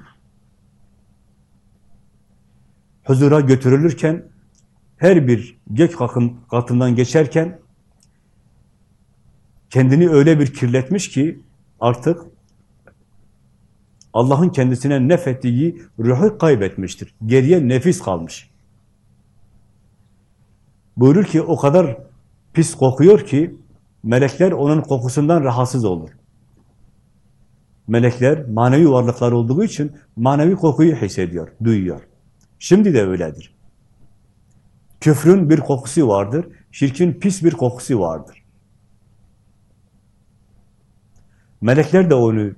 huzura götürülürken, her bir gök katından geçerken, kendini öyle bir kirletmiş ki, artık Allah'ın kendisine nefettiği ruhu kaybetmiştir. Geriye nefis kalmış. Buyurur ki o kadar pis kokuyor ki melekler onun kokusundan rahatsız olur. Melekler manevi varlıklar olduğu için manevi kokuyu hissediyor, duyuyor. Şimdi de öyledir. Küfrün bir kokusu vardır, şirkin pis bir kokusu vardır. Melekler de onu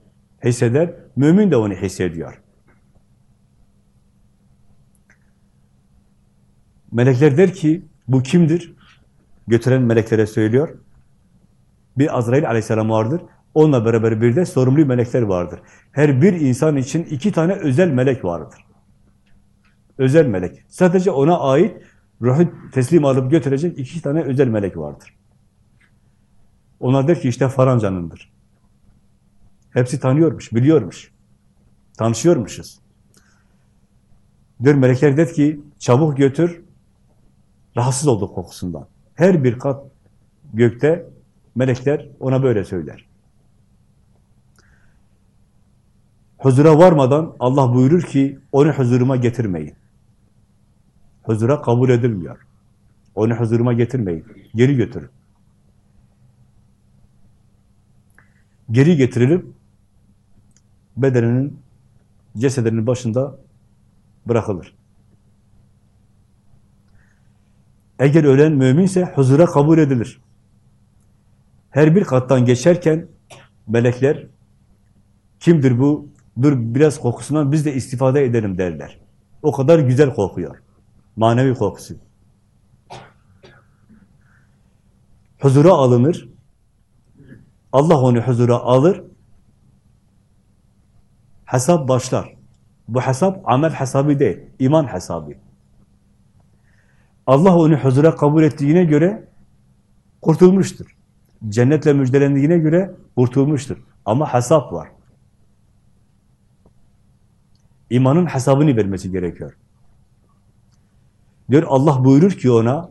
hisseder, mümin de onu hissediyor. Melekler der ki, bu kimdir? Götüren meleklere söylüyor. Bir Azrail aleyhisselam vardır. Onunla beraber bir de sorumlu melekler vardır. Her bir insan için iki tane özel melek vardır. Özel melek. Sadece ona ait ruhu teslim alıp götürecek iki tane özel melek vardır. Onlar der ki işte farancanındır. Hepsi tanıyormuş, biliyormuş. Tanışıyormuşuz. Diyor melekler der ki çabuk götür, rahatsız olduk kokusundan. Her bir kat gökte melekler ona böyle söyler. Huzura varmadan Allah buyurur ki onu huzuruma getirmeyin. Huzura kabul edilmiyor. Onu huzuruma getirmeyin. Geri götürün. Geri getirilip bedeninin cesedinin başında bırakılır. Eğer ölen müminse huzura kabul edilir. Her bir kattan geçerken melekler kimdir bu? Dur biraz kokusundan biz de istifade edelim derler. O kadar güzel kokuyor. Manevi kokusu. Huzura alınır. Allah onu huzura alır. Hesap başlar. Bu hesap amel hesabı değil, iman hesabı. Allah onu huzura kabul ettiğine göre kurtulmuştur. Cennetle müjdelendiğine göre kurtulmuştur. Ama hesap var. İmanın hesabını vermesi gerekiyor. Diyor Allah buyurur ki ona,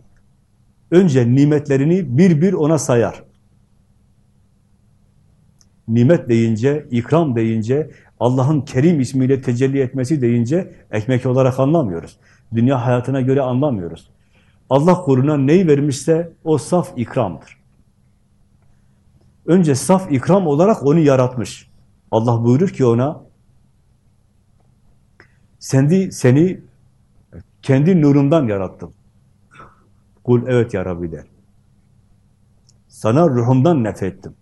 önce nimetlerini bir bir ona sayar. Nimet deyince, ikram deyince, Allah'ın Kerim ismiyle tecelli etmesi deyince ekmek olarak anlamıyoruz. Dünya hayatına göre anlamıyoruz. Allah kuluna neyi vermişse o saf ikramdır. Önce saf ikram olarak onu yaratmış. Allah buyurur ki ona, seni, seni kendi nurundan yarattım. Kul evet ya Rabbi der. Sana ruhumdan nefrettim.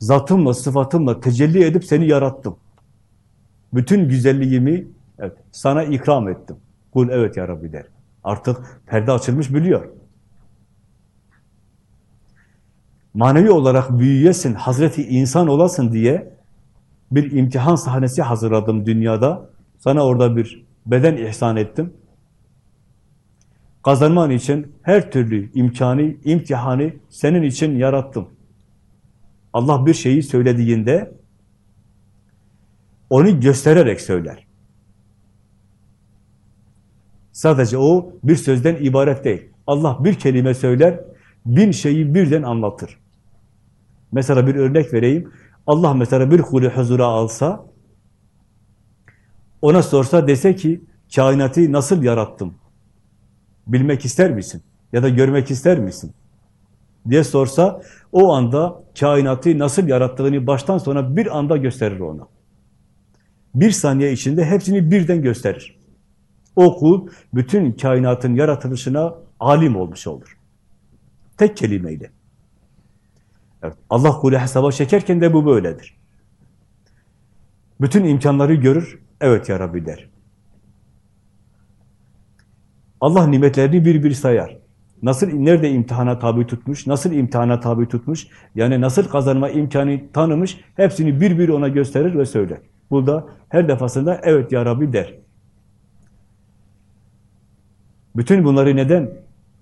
Zatımla, sıfatımla tecelli edip seni yarattım. Bütün güzelliğimi evet, sana ikram ettim. Kul evet ya Rabbi der. Artık perde açılmış biliyor. Manevi olarak büyüyesin, Hazreti insan olasın diye bir imtihan sahnesi hazırladım dünyada. Sana orada bir beden ihsan ettim. Kazanman için her türlü imkanı, imtihanı senin için yarattım. Allah bir şeyi söylediğinde onu göstererek söyler. Sadece o bir sözden ibaret değil. Allah bir kelime söyler, bin şeyi birden anlatır. Mesela bir örnek vereyim. Allah mesela bir kulü huzura alsa, ona sorsa dese ki, kainatı nasıl yarattım? Bilmek ister misin? Ya da görmek ister misin? diye sorsa, o anda kainatı nasıl yarattığını baştan sona bir anda gösterir ona. Bir saniye içinde hepsini birden gösterir. O kul bütün kainatın yaratılışına alim olmuş olur. Tek kelimeyle. Evet, Allah kulü hesaba çekerken de bu böyledir. Bütün imkanları görür, evet ya Rabbi der. Allah nimetlerini bir bir sayar. Nasıl, nerede imtihana tabi tutmuş, nasıl imtihana tabi tutmuş, yani nasıl kazanma imkanı tanımış, hepsini bir bir ona gösterir ve söyler. Bu da her defasında evet ya Rabbi der. Bütün bunları neden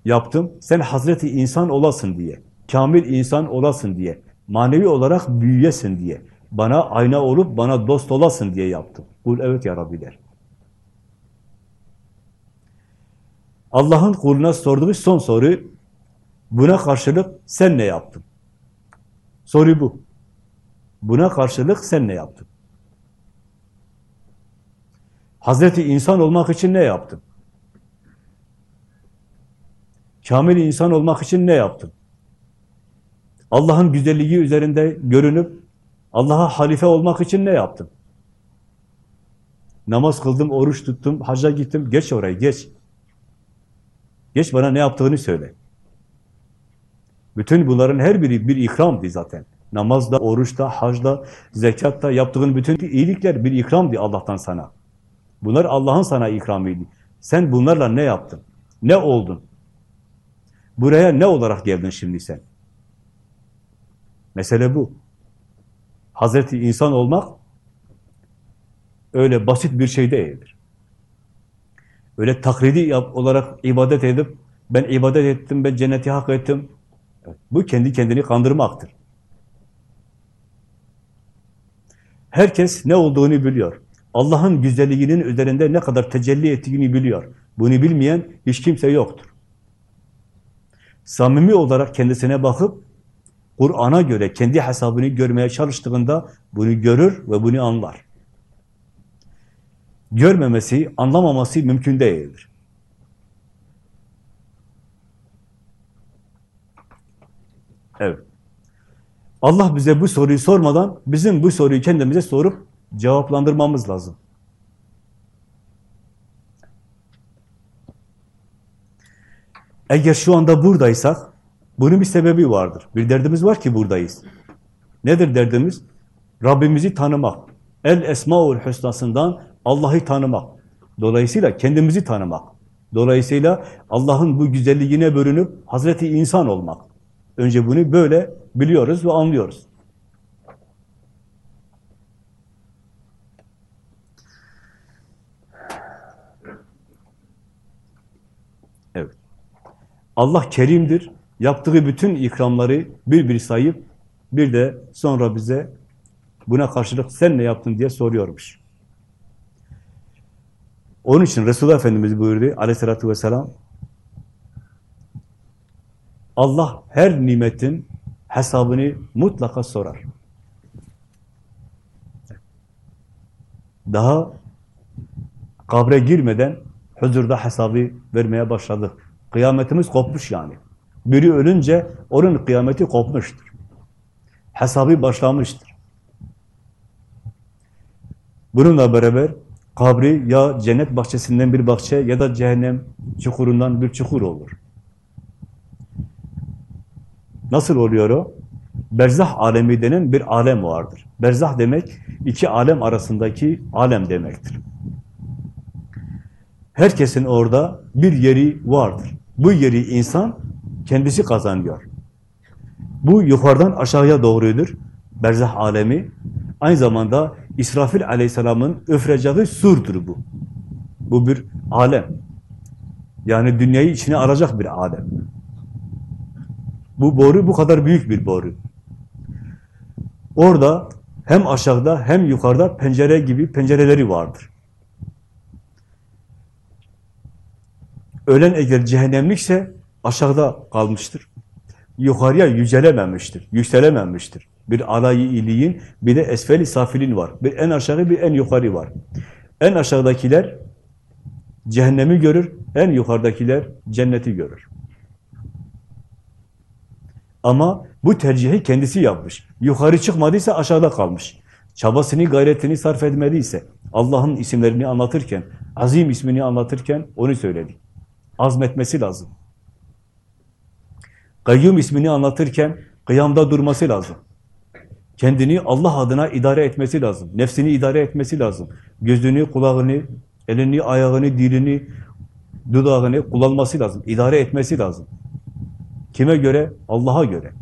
yaptım? Sen Hazreti insan olasın diye, kamil insan olasın diye, manevi olarak büyüyesin diye, bana ayna olup bana dost olasın diye yaptım. Kul evet ya Rabbi der. Allah'ın kuluna sorduğu son soru, buna karşılık sen ne yaptın? Soru bu. Buna karşılık sen ne yaptın? Hazreti insan olmak için ne yaptın? Kamil insan olmak için ne yaptın? Allah'ın güzelliği üzerinde görünüp, Allah'a halife olmak için ne yaptın? Namaz kıldım, oruç tuttum, hacca gittim. Geç orayı, geç. Geç bana ne yaptığını söyle. Bütün bunların her biri bir ikramdı zaten. Namazda, oruçta, hacda, zekatta yaptığın bütün iyilikler bir ikramdı Allah'tan sana. Bunlar Allah'ın sana ikramıydı. Sen bunlarla ne yaptın? Ne oldun? Buraya ne olarak geldin şimdi sen? Mesele bu. Hazreti insan olmak öyle basit bir şey değildir. Öyle takridi olarak ibadet edip ben ibadet ettim, ben cenneti hak ettim. Bu kendi kendini kandırmaktır. Herkes ne olduğunu biliyor. Allah'ın güzelliğinin üzerinde ne kadar tecelli ettiğini biliyor. Bunu bilmeyen hiç kimse yoktur. Samimi olarak kendisine bakıp Kur'an'a göre kendi hesabını görmeye çalıştığında bunu görür ve bunu anlar. Görmemesi, anlamaması mümkün değildir. Evet. Allah bize bu soruyu sormadan bizim bu soruyu kendimize sorup cevaplandırmamız lazım. Eğer şu anda buradaysak, bunun bir sebebi vardır. Bir derdimiz var ki buradayız. Nedir derdimiz? Rabbimizi tanımak. El Esmaül Hüsna'sından Allah'ı tanımak. Dolayısıyla kendimizi tanımak. Dolayısıyla Allah'ın bu güzelliğine bürünüp Hazreti insan olmak. Önce bunu böyle biliyoruz ve anlıyoruz. Evet. Allah kerimdir. Yaptığı bütün ikramları bir bir sayıp bir de sonra bize buna karşılık sen ne yaptın diye soruyormuş. Onun için Resulullah Efendimiz buyurdu aleyhissalatü vesselam Allah her nimetin hesabını mutlaka sorar. Daha kabre girmeden huzurda hesabı vermeye başladı. Kıyametimiz kopmuş yani. Biri ölünce onun kıyameti kopmuştur. Hesabı başlamıştır. Bununla beraber kabri ya cennet bahçesinden bir bahçe ya da cehennem çukurundan bir çukur olur. Nasıl oluyor o? Berzah alemi denen bir alem vardır. Berzah demek iki alem arasındaki alem demektir. Herkesin orada bir yeri vardır. Bu yeri insan kendisi kazanıyor. Bu yukarıdan aşağıya doğrudur. Berzah alemi. Aynı zamanda İsrafil aleyhisselamın öfreceği surdur bu. Bu bir alem. Yani dünyayı içine alacak bir alem. Bu boru bu kadar büyük bir boru. Orada hem aşağıda hem yukarıda pencere gibi pencereleri vardır. Ölen eğer cehennemlikse aşağıda kalmıştır. Yukarıya yücelememiştir, yükselememiştir. Bir alayı iliğin, bir de esfeli safilin var. Bir en aşağı, bir en yukarı var. En aşağıdakiler cehennemi görür, en yukarıdakiler cenneti görür. Ama bu tercihi kendisi yapmış. Yukarı çıkmadıysa aşağıda kalmış. Çabasını, gayretini sarf etmediyse, Allah'ın isimlerini anlatırken, azim ismini anlatırken onu söyledi. Azmetmesi lazım. Kayyum ismini anlatırken kıyamda durması lazım. Kendini Allah adına idare etmesi lazım. Nefsini idare etmesi lazım. Gözünü, kulağını, elini, ayağını, dilini, dudağını kullanması lazım. İdare etmesi lazım. Kime göre? Allah'a göre.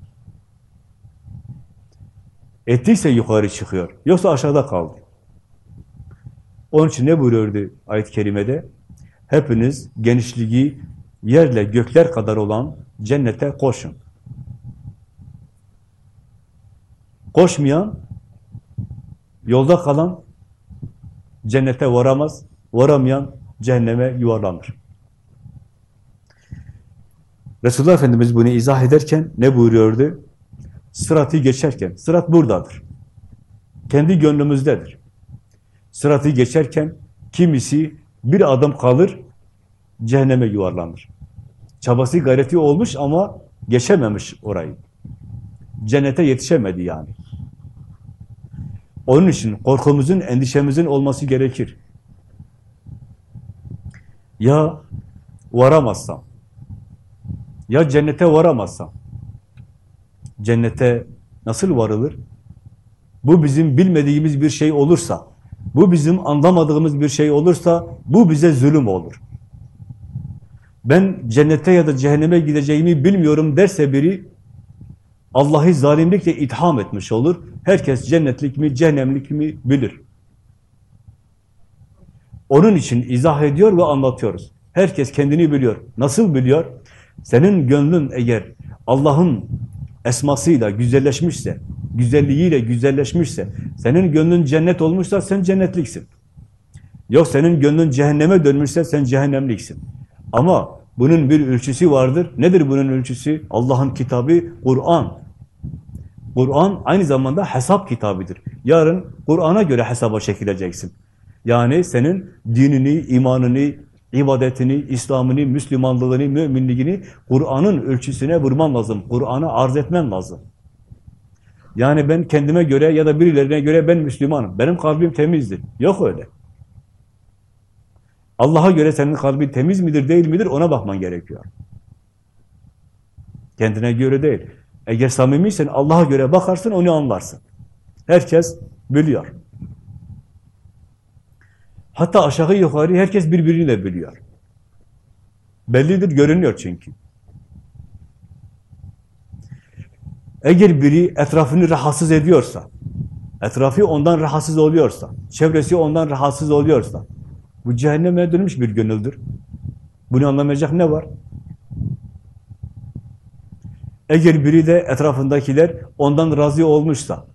Ettiyse yukarı çıkıyor. Yoksa aşağıda kaldı. Onun için ne buyuruyordu ayet-i kerimede? Hepiniz genişliği yerle gökler kadar olan cennete koşun. Koşmayan, yolda kalan cennete varamaz, varamayan cehenneme yuvarlanır. Resulullah Efendimiz bunu izah ederken ne buyuruyordu? Sıratı geçerken, sırat buradadır. Kendi gönlümüzdedir. Sıratı geçerken kimisi bir adım kalır, cehenneme yuvarlanır. Çabası gayreti olmuş ama geçememiş orayı. Cennete yetişemedi yani. Onun için korkumuzun, endişemizin olması gerekir. Ya varamazsam, ya cennete varamazsam, cennete nasıl varılır? Bu bizim bilmediğimiz bir şey olursa, bu bizim anlamadığımız bir şey olursa, bu bize zulüm olur. Ben cennete ya da cehenneme gideceğimi bilmiyorum derse biri, Allah'ı zalimlikle itham etmiş olur. Herkes cennetlik mi, cehennemlik mi bilir. Onun için izah ediyor ve anlatıyoruz. Herkes kendini biliyor. Nasıl biliyor? Senin gönlün eğer Allah'ın esmasıyla güzelleşmişse, güzelliğiyle güzelleşmişse, senin gönlün cennet olmuşsa sen cennetliksin. Yok senin gönlün cehenneme dönmüşse sen cehennemliksin. Ama bunun bir ölçüsü vardır. Nedir bunun ölçüsü? Allah'ın kitabı Kur'an. Kur'an aynı zamanda hesap kitabıdır. Yarın Kur'an'a göre hesaba çekileceksin. Yani senin dinini, imanını, ibadetini, İslam'ını, Müslümanlığını, müminliğini Kur'an'ın ölçüsüne vurman lazım. Kur'an'a arz etmen lazım. Yani ben kendime göre ya da birilerine göre ben Müslümanım. Benim kalbim temizdir. Yok öyle. Allah'a göre senin kalbin temiz midir, değil midir ona bakman gerekiyor. Kendine göre değil. Eğer samimiysen Allah'a göre bakarsın, onu anlarsın. Herkes biliyor. Hatta aşağı yukarı herkes birbirini de biliyor. Bellidir, görünüyor çünkü. Eğer biri etrafını rahatsız ediyorsa, etrafı ondan rahatsız oluyorsa, çevresi ondan rahatsız oluyorsa, bu cehenneme dönmüş bir gönüldür. Bunu anlamayacak ne var? Eğer biri de etrafındakiler ondan razı olmuşsa,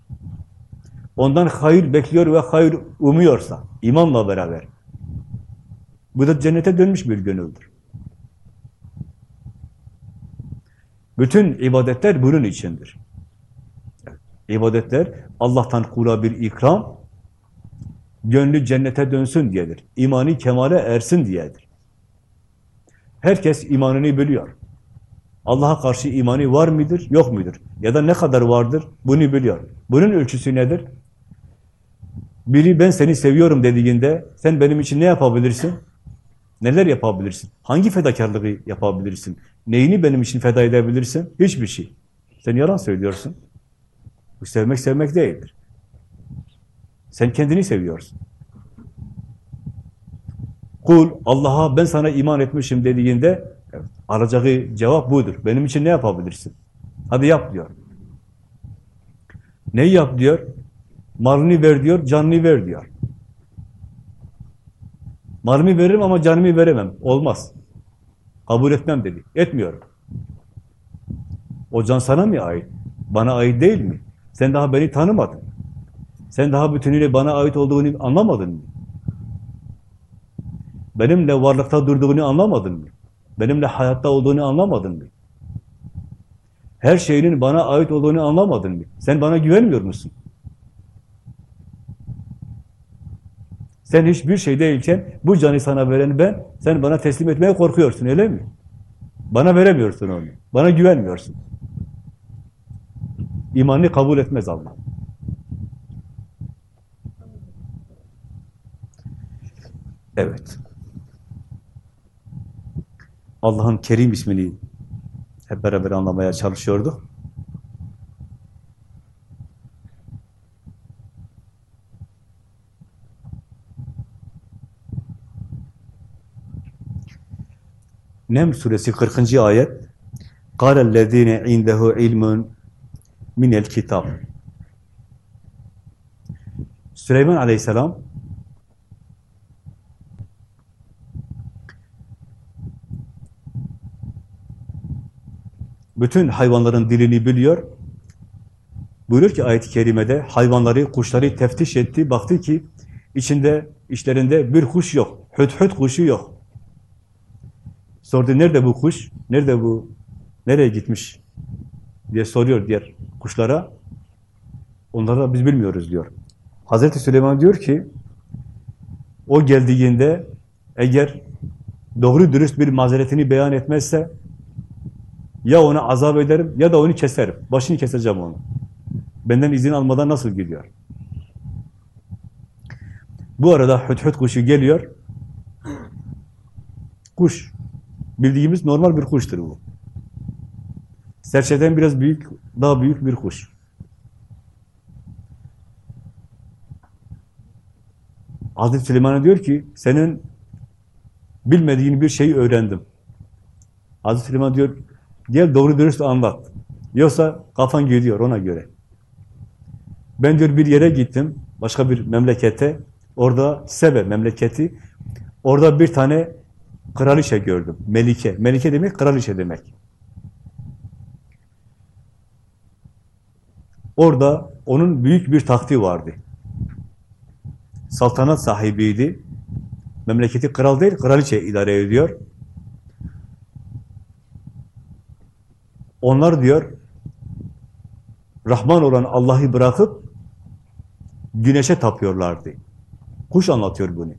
ondan hayır bekliyor ve hayır umuyorsa, imanla beraber, bu da cennete dönmüş bir gönüldür. Bütün ibadetler bunun içindir. İbadetler Allah'tan kula bir ikram, gönlü cennete dönsün diyedir. İmanı kemale ersin diyedir. Herkes imanını biliyor. Allah'a karşı imani var mıdır, yok mudur? Ya da ne kadar vardır, bunu biliyor. Bunun ölçüsü nedir? Biri ben seni seviyorum dediğinde sen benim için ne yapabilirsin? Neler yapabilirsin? Hangi fedakarlığı yapabilirsin? Neyini benim için feda edebilirsin? Hiçbir şey. Sen yalan söylüyorsun. Bu sevmek sevmek değildir. Sen kendini seviyorsun. Kul Allah'a ben sana iman etmişim dediğinde evet, alacağı cevap budur. Benim için ne yapabilirsin? Hadi yap diyor. Neyi yap diyor? Malını ver diyor, canını ver diyor. Malımı veririm ama canımı veremem. Olmaz. Kabul etmem dedi. Etmiyorum. O can sana mı ait? Bana ait değil mi? Sen daha beni tanımadın. Sen daha bütünüyle bana ait olduğunu anlamadın mı? Benimle varlıkta durduğunu anlamadın mı? Benimle hayatta olduğunu anlamadın mı? Her şeyinin bana ait olduğunu anlamadın mı? Sen bana güvenmiyor musun? Sen hiçbir şey değilken bu canı sana veren ben, sen bana teslim etmeye korkuyorsun öyle mi? Bana veremiyorsun onu. Bana güvenmiyorsun. İmanını kabul etmez Allah. Evet. Allah'ın Kerim ismini hep beraber anlamaya çalışıyorduk. Nem suresi 40. ayet قَالَ الَّذ۪ينَ عِنْدَهُ عِلْمٌ مِنَ الْكِتَابِ Süleyman aleyhisselam bütün hayvanların dilini biliyor. Buyurur ki ayet-i kerimede hayvanları, kuşları teftiş etti. Baktı ki içinde, işlerinde bir kuş yok. Hüt hüt kuşu yok. Sordu nerede bu kuş? Nerede bu? Nereye gitmiş? diye soruyor diğer kuşlara. Onlara da biz bilmiyoruz diyor. Hazreti Süleyman diyor ki o geldiğinde eğer doğru dürüst bir mazeretini beyan etmezse ya onu azap ederim ya da onu keserim. Başını keseceğim onu. Benden izin almadan nasıl gidiyor? Bu arada hüt hüt kuşu geliyor. Kuş. Bildiğimiz normal bir kuştur bu. Serçeden biraz büyük, daha büyük bir kuş. Hazreti Süleyman'a diyor ki, senin bilmediğin bir şeyi öğrendim. Hazreti Süleyman diyor, gel doğru dürüst anlat. Yoksa kafan gidiyor ona göre. Ben diyor bir yere gittim, başka bir memlekete, orada Sebe memleketi, orada bir tane kraliçe gördüm, melike. Melike demek kraliçe demek. Orada onun büyük bir tahtı vardı. Saltanat sahibiydi. Memleketi kral değil, kraliçe idare ediyor. Onlar diyor, Rahman olan Allah'ı bırakıp güneşe tapıyorlardı. Kuş anlatıyor bunu.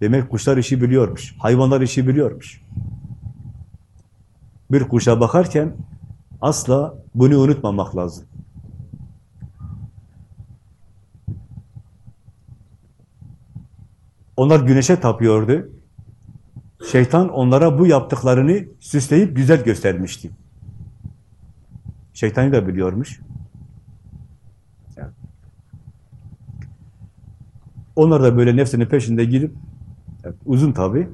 Demek kuşlar işi biliyormuş, hayvanlar işi biliyormuş. Bir kuşa bakarken asla bunu unutmamak lazım. Onlar güneşe tapıyordu. Şeytan onlara bu yaptıklarını süsleyip güzel göstermişti. Şeytanı da biliyormuş. Onlar da böyle nefsinin peşinde gidip, evet, uzun tabi,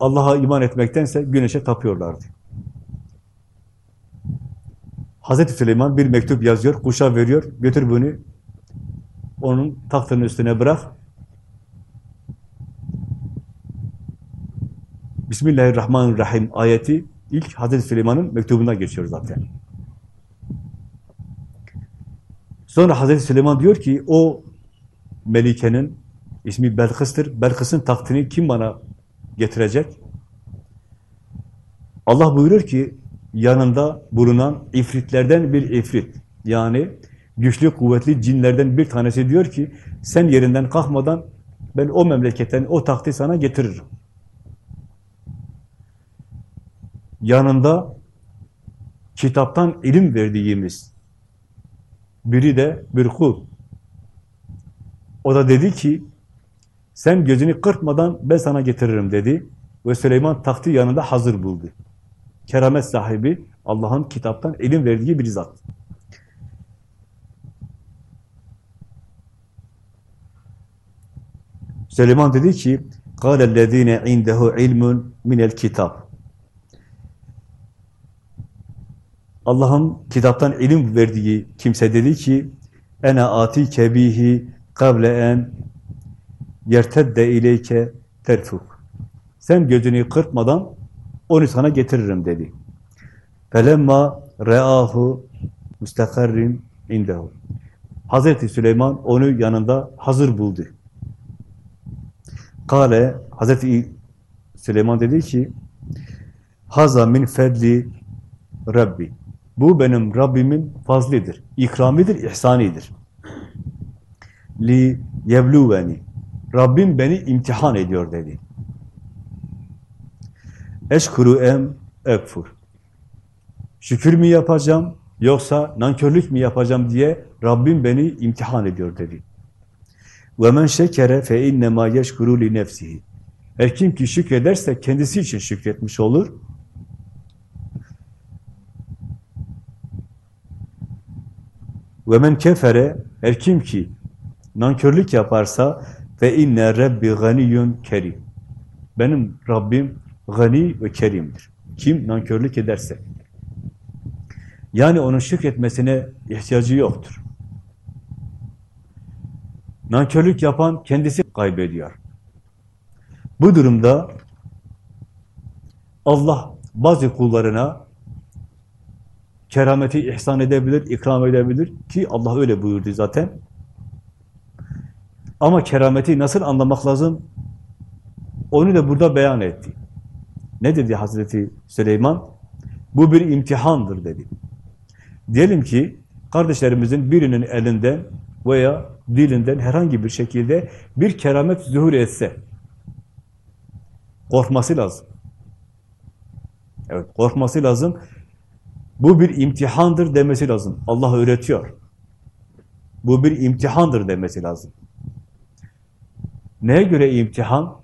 Allah'a iman etmektense güneşe tapıyorlardı. Hazreti Süleyman bir mektup yazıyor, kuşa veriyor, götür bunu, onun tahtının üstüne bırak. Bismillahirrahmanirrahim ayeti ilk Hazreti Süleyman'ın mektubuna geçiyor zaten. Sonra Hazreti Süleyman diyor ki o Melike'nin ismi Belkıs'tır. Belkıs'ın tahtını kim bana getirecek? Allah buyurur ki yanında bulunan ifritlerden bir ifrit. Yani güçlü, kuvvetli cinlerden bir tanesi diyor ki sen yerinden kalkmadan ben o memleketten o tahtı sana getiririm. Yanında kitaptan ilim verdiğimiz biri de bir kul. O da dedi ki sen gözünü kırpmadan ben sana getiririm dedi. Ve Süleyman tahtı yanında hazır buldu. Keramet sahibi, Allah'ın kitaptan ilim verdiği bir zat. Süleyman dedi ki, قَالَ الَّذ۪ينَ عِنْدَهُ عِلْمٌ مِنَ الْكِتَابِ Allah'ın kitaptan ilim verdiği kimse dedi ki, ena ati kebihi kable en yertedde ileyke terfuk. Sen gözünü kırpmadan onu sana getiririm dedi. Felemma reahu müstakarrin indehu. Hazreti Süleyman onu yanında hazır buldu. Kale Hazreti Süleyman dedi ki Haza min fedli Rabbi. Bu benim Rabbimin fazlidir, ikramidir, ihsanidir. Li yevluveni. Rabbim beni imtihan ediyor dedi. Eşkuru em ekfur. Şükür mü yapacağım yoksa nankörlük mü yapacağım diye Rabbim beni imtihan ediyor dedi. Ve fe innema yeşkuru li nefsihi. Her kim ki şükrederse kendisi için şükretmiş olur. Ve men kefere her kim ki nankörlük yaparsa fe inne rabbi ganiyyun kerim. Benim Rabbim gani ve kerimdir. Kim nankörlük ederse. Yani onun şükretmesine ihtiyacı yoktur. Nankörlük yapan kendisi kaybediyor. Bu durumda Allah bazı kullarına kerameti ihsan edebilir, ikram edebilir ki Allah öyle buyurdu zaten. Ama kerameti nasıl anlamak lazım? Onu da burada beyan etti. Ne dedi Hazreti Süleyman? Bu bir imtihandır dedi. Diyelim ki kardeşlerimizin birinin elinden veya dilinden herhangi bir şekilde bir keramet zuhur etse korkması lazım. Evet, korkması lazım. Bu bir imtihandır demesi lazım. Allah öğretiyor. Bu bir imtihandır demesi lazım. Neye göre imtihan?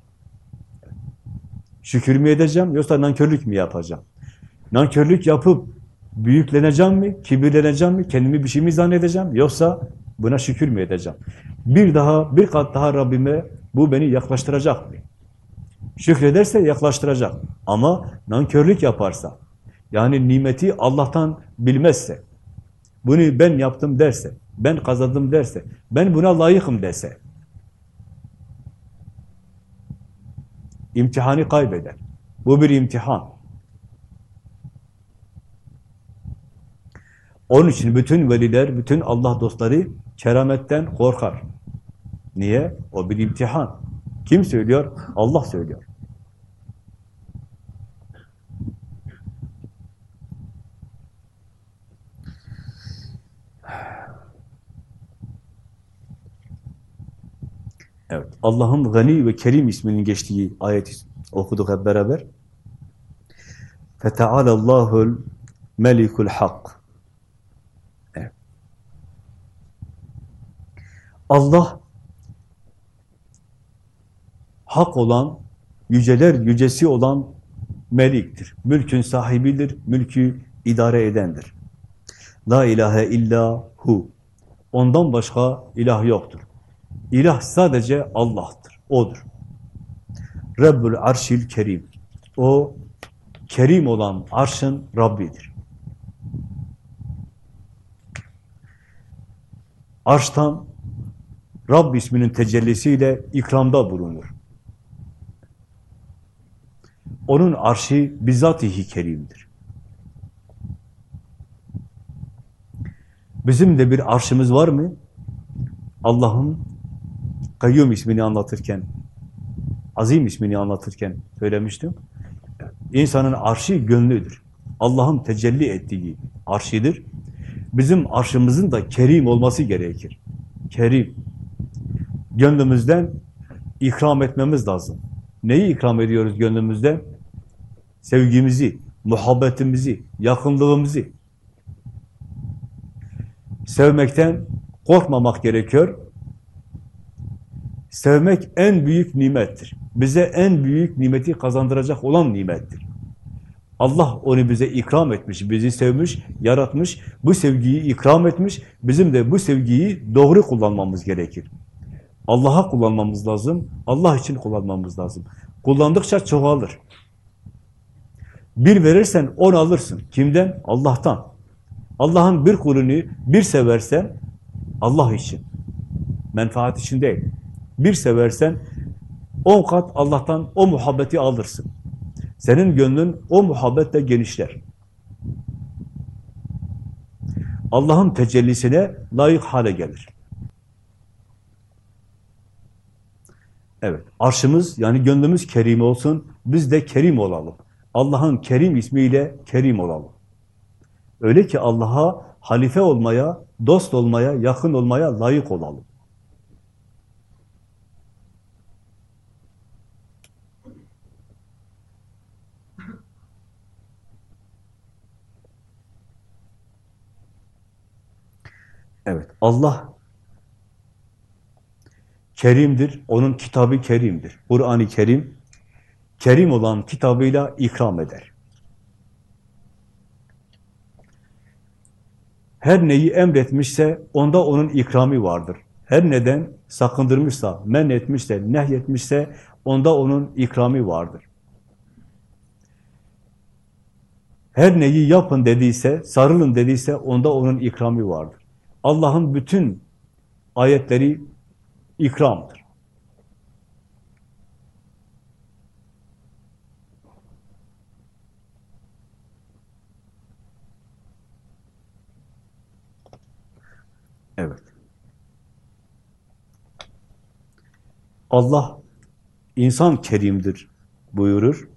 Şükür mü edeceğim yoksa nankörlük mü yapacağım? Nankörlük yapıp büyükleneceğim mi, kibirleneceğim mi, kendimi bir şey mi zannedeceğim yoksa buna şükür mü edeceğim? Bir daha, bir kat daha Rabbime bu beni yaklaştıracak mı? Şükrederse yaklaştıracak. Ama nankörlük yaparsa, yani nimeti Allah'tan bilmezse, bunu ben yaptım derse, ben kazandım derse, ben buna layıkım dese, imtihanı kaybeder. Bu bir imtihan. Onun için bütün veliler, bütün Allah dostları kerametten korkar. Niye? O bir imtihan. Kim söylüyor? Allah söylüyor. Evet. Allah'ın Gani ve Kerim isminin geçtiği ayeti okuduk hep beraber. فَتَعَالَ اللّٰهُ الْمَلِكُ الْحَقِّ Allah hak olan, yüceler yücesi olan meliktir. Mülkün sahibidir, mülkü idare edendir. La ilahe illa hu. Ondan başka ilah yoktur. İlah sadece Allah'tır, O'dur. Rabbül arşil kerim. O, kerim olan arşın Rabbidir. Arştan, Rabb isminin tecellisiyle ikramda bulunur. Onun arşi bizzatihi kerimdir. Bizim de bir arşımız var mı? Allah'ın Kayyum ismini anlatırken, Azim ismini anlatırken söylemiştim. İnsanın arşi gönlüdür. Allah'ın tecelli ettiği arşidir. Bizim arşımızın da kerim olması gerekir. Kerim. Gönlümüzden ikram etmemiz lazım. Neyi ikram ediyoruz gönlümüzden? Sevgimizi, muhabbetimizi, yakınlığımızı. Sevmekten korkmamak gerekiyor. Sevmek en büyük nimettir. Bize en büyük nimeti kazandıracak olan nimettir. Allah onu bize ikram etmiş, bizi sevmiş, yaratmış, bu sevgiyi ikram etmiş, bizim de bu sevgiyi doğru kullanmamız gerekir. Allah'a kullanmamız lazım, Allah için kullanmamız lazım. Kullandıkça çoğalır. Bir verirsen on alırsın. Kimden? Allah'tan. Allah'ın bir kulunu bir seversen Allah için. Menfaat için değil. Bir seversen on kat Allah'tan o muhabbeti alırsın. Senin gönlün o muhabbetle genişler. Allah'ın tecellisine layık hale gelir. Evet, arşımız yani gönlümüz kerim olsun, biz de kerim olalım. Allah'ın kerim ismiyle kerim olalım. Öyle ki Allah'a halife olmaya, dost olmaya, yakın olmaya layık olalım. Evet, Allah kerimdir, onun kitabı kerimdir. Kur'an-ı Kerim, kerim olan kitabıyla ikram eder. Her neyi emretmişse onda onun ikrami vardır. Her neden sakındırmışsa, men etmişse, nehyetmişse onda onun ikrami vardır. Her neyi yapın dediyse, sarılın dediyse onda onun ikrami vardır. Allah'ın bütün ayetleri ikramdır. Evet. Allah insan kerimdir buyurur.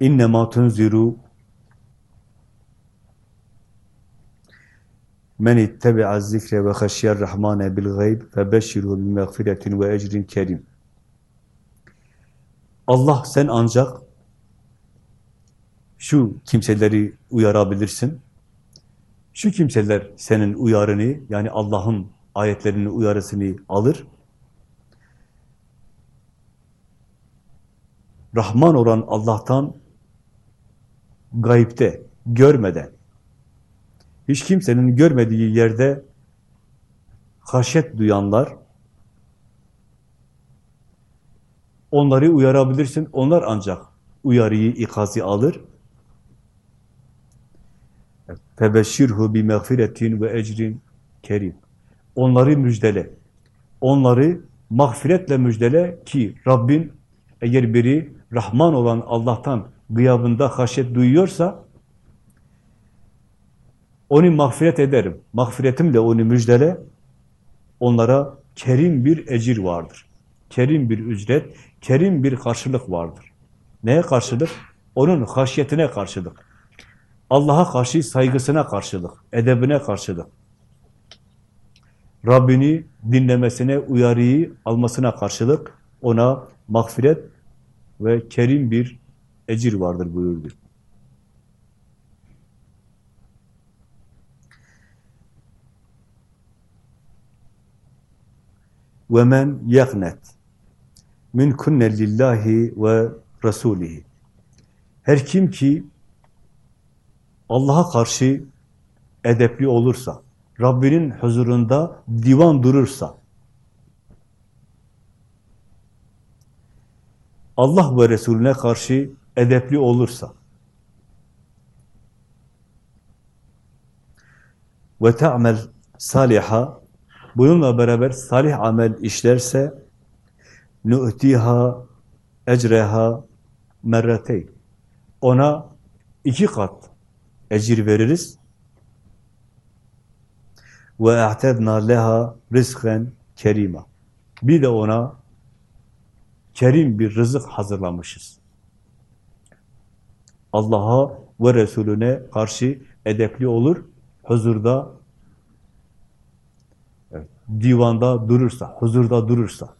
İnnemâ tunziru Men ittebi'a zikre ve haşyer rahmane bil gayb febeşşirhu bi mağfiretin ve ecrin kerim. Allah sen ancak şu kimseleri uyarabilirsin. Şu kimseler senin uyarını yani Allah'ın ayetlerinin uyarısını alır. Rahman olan Allah'tan gayipte, görmeden, hiç kimsenin görmediği yerde haşyet duyanlar, onları uyarabilirsin. Onlar ancak uyarıyı, ikazı alır. Febeşşirhu bi mağfiretin ve ecrin kerim. Onları müjdele. Onları mağfiretle müjdele ki Rabbin eğer biri Rahman olan Allah'tan gıyabında haşyet duyuyorsa onu mağfiret ederim. Mağfiretimle onu müjdele. Onlara kerim bir ecir vardır. Kerim bir ücret, kerim bir karşılık vardır. Neye karşılık? Onun haşyetine karşılık. Allah'a karşı saygısına karşılık, edebine karşılık. Rabbini dinlemesine, uyarıyı almasına karşılık ona mağfiret ve kerim bir ecir vardır buyurdu. Ve men yagnet min kunne lillahi ve rasulihi. Her kim ki Allah'a karşı edepli olursa, Rabbinin huzurunda divan durursa, Allah ve Resulüne karşı edepli olursa. Ve te'mel saliha bununla beraber salih amel işlerse nu'tiha ecreha merreteyn ona iki kat ecir veririz. Ve a'tedna leha rizken kerima. Bir de ona kerim bir rızık hazırlamışız. Allah'a ve Resulüne karşı edepli olur, huzurda, divanda durursa, huzurda durursa.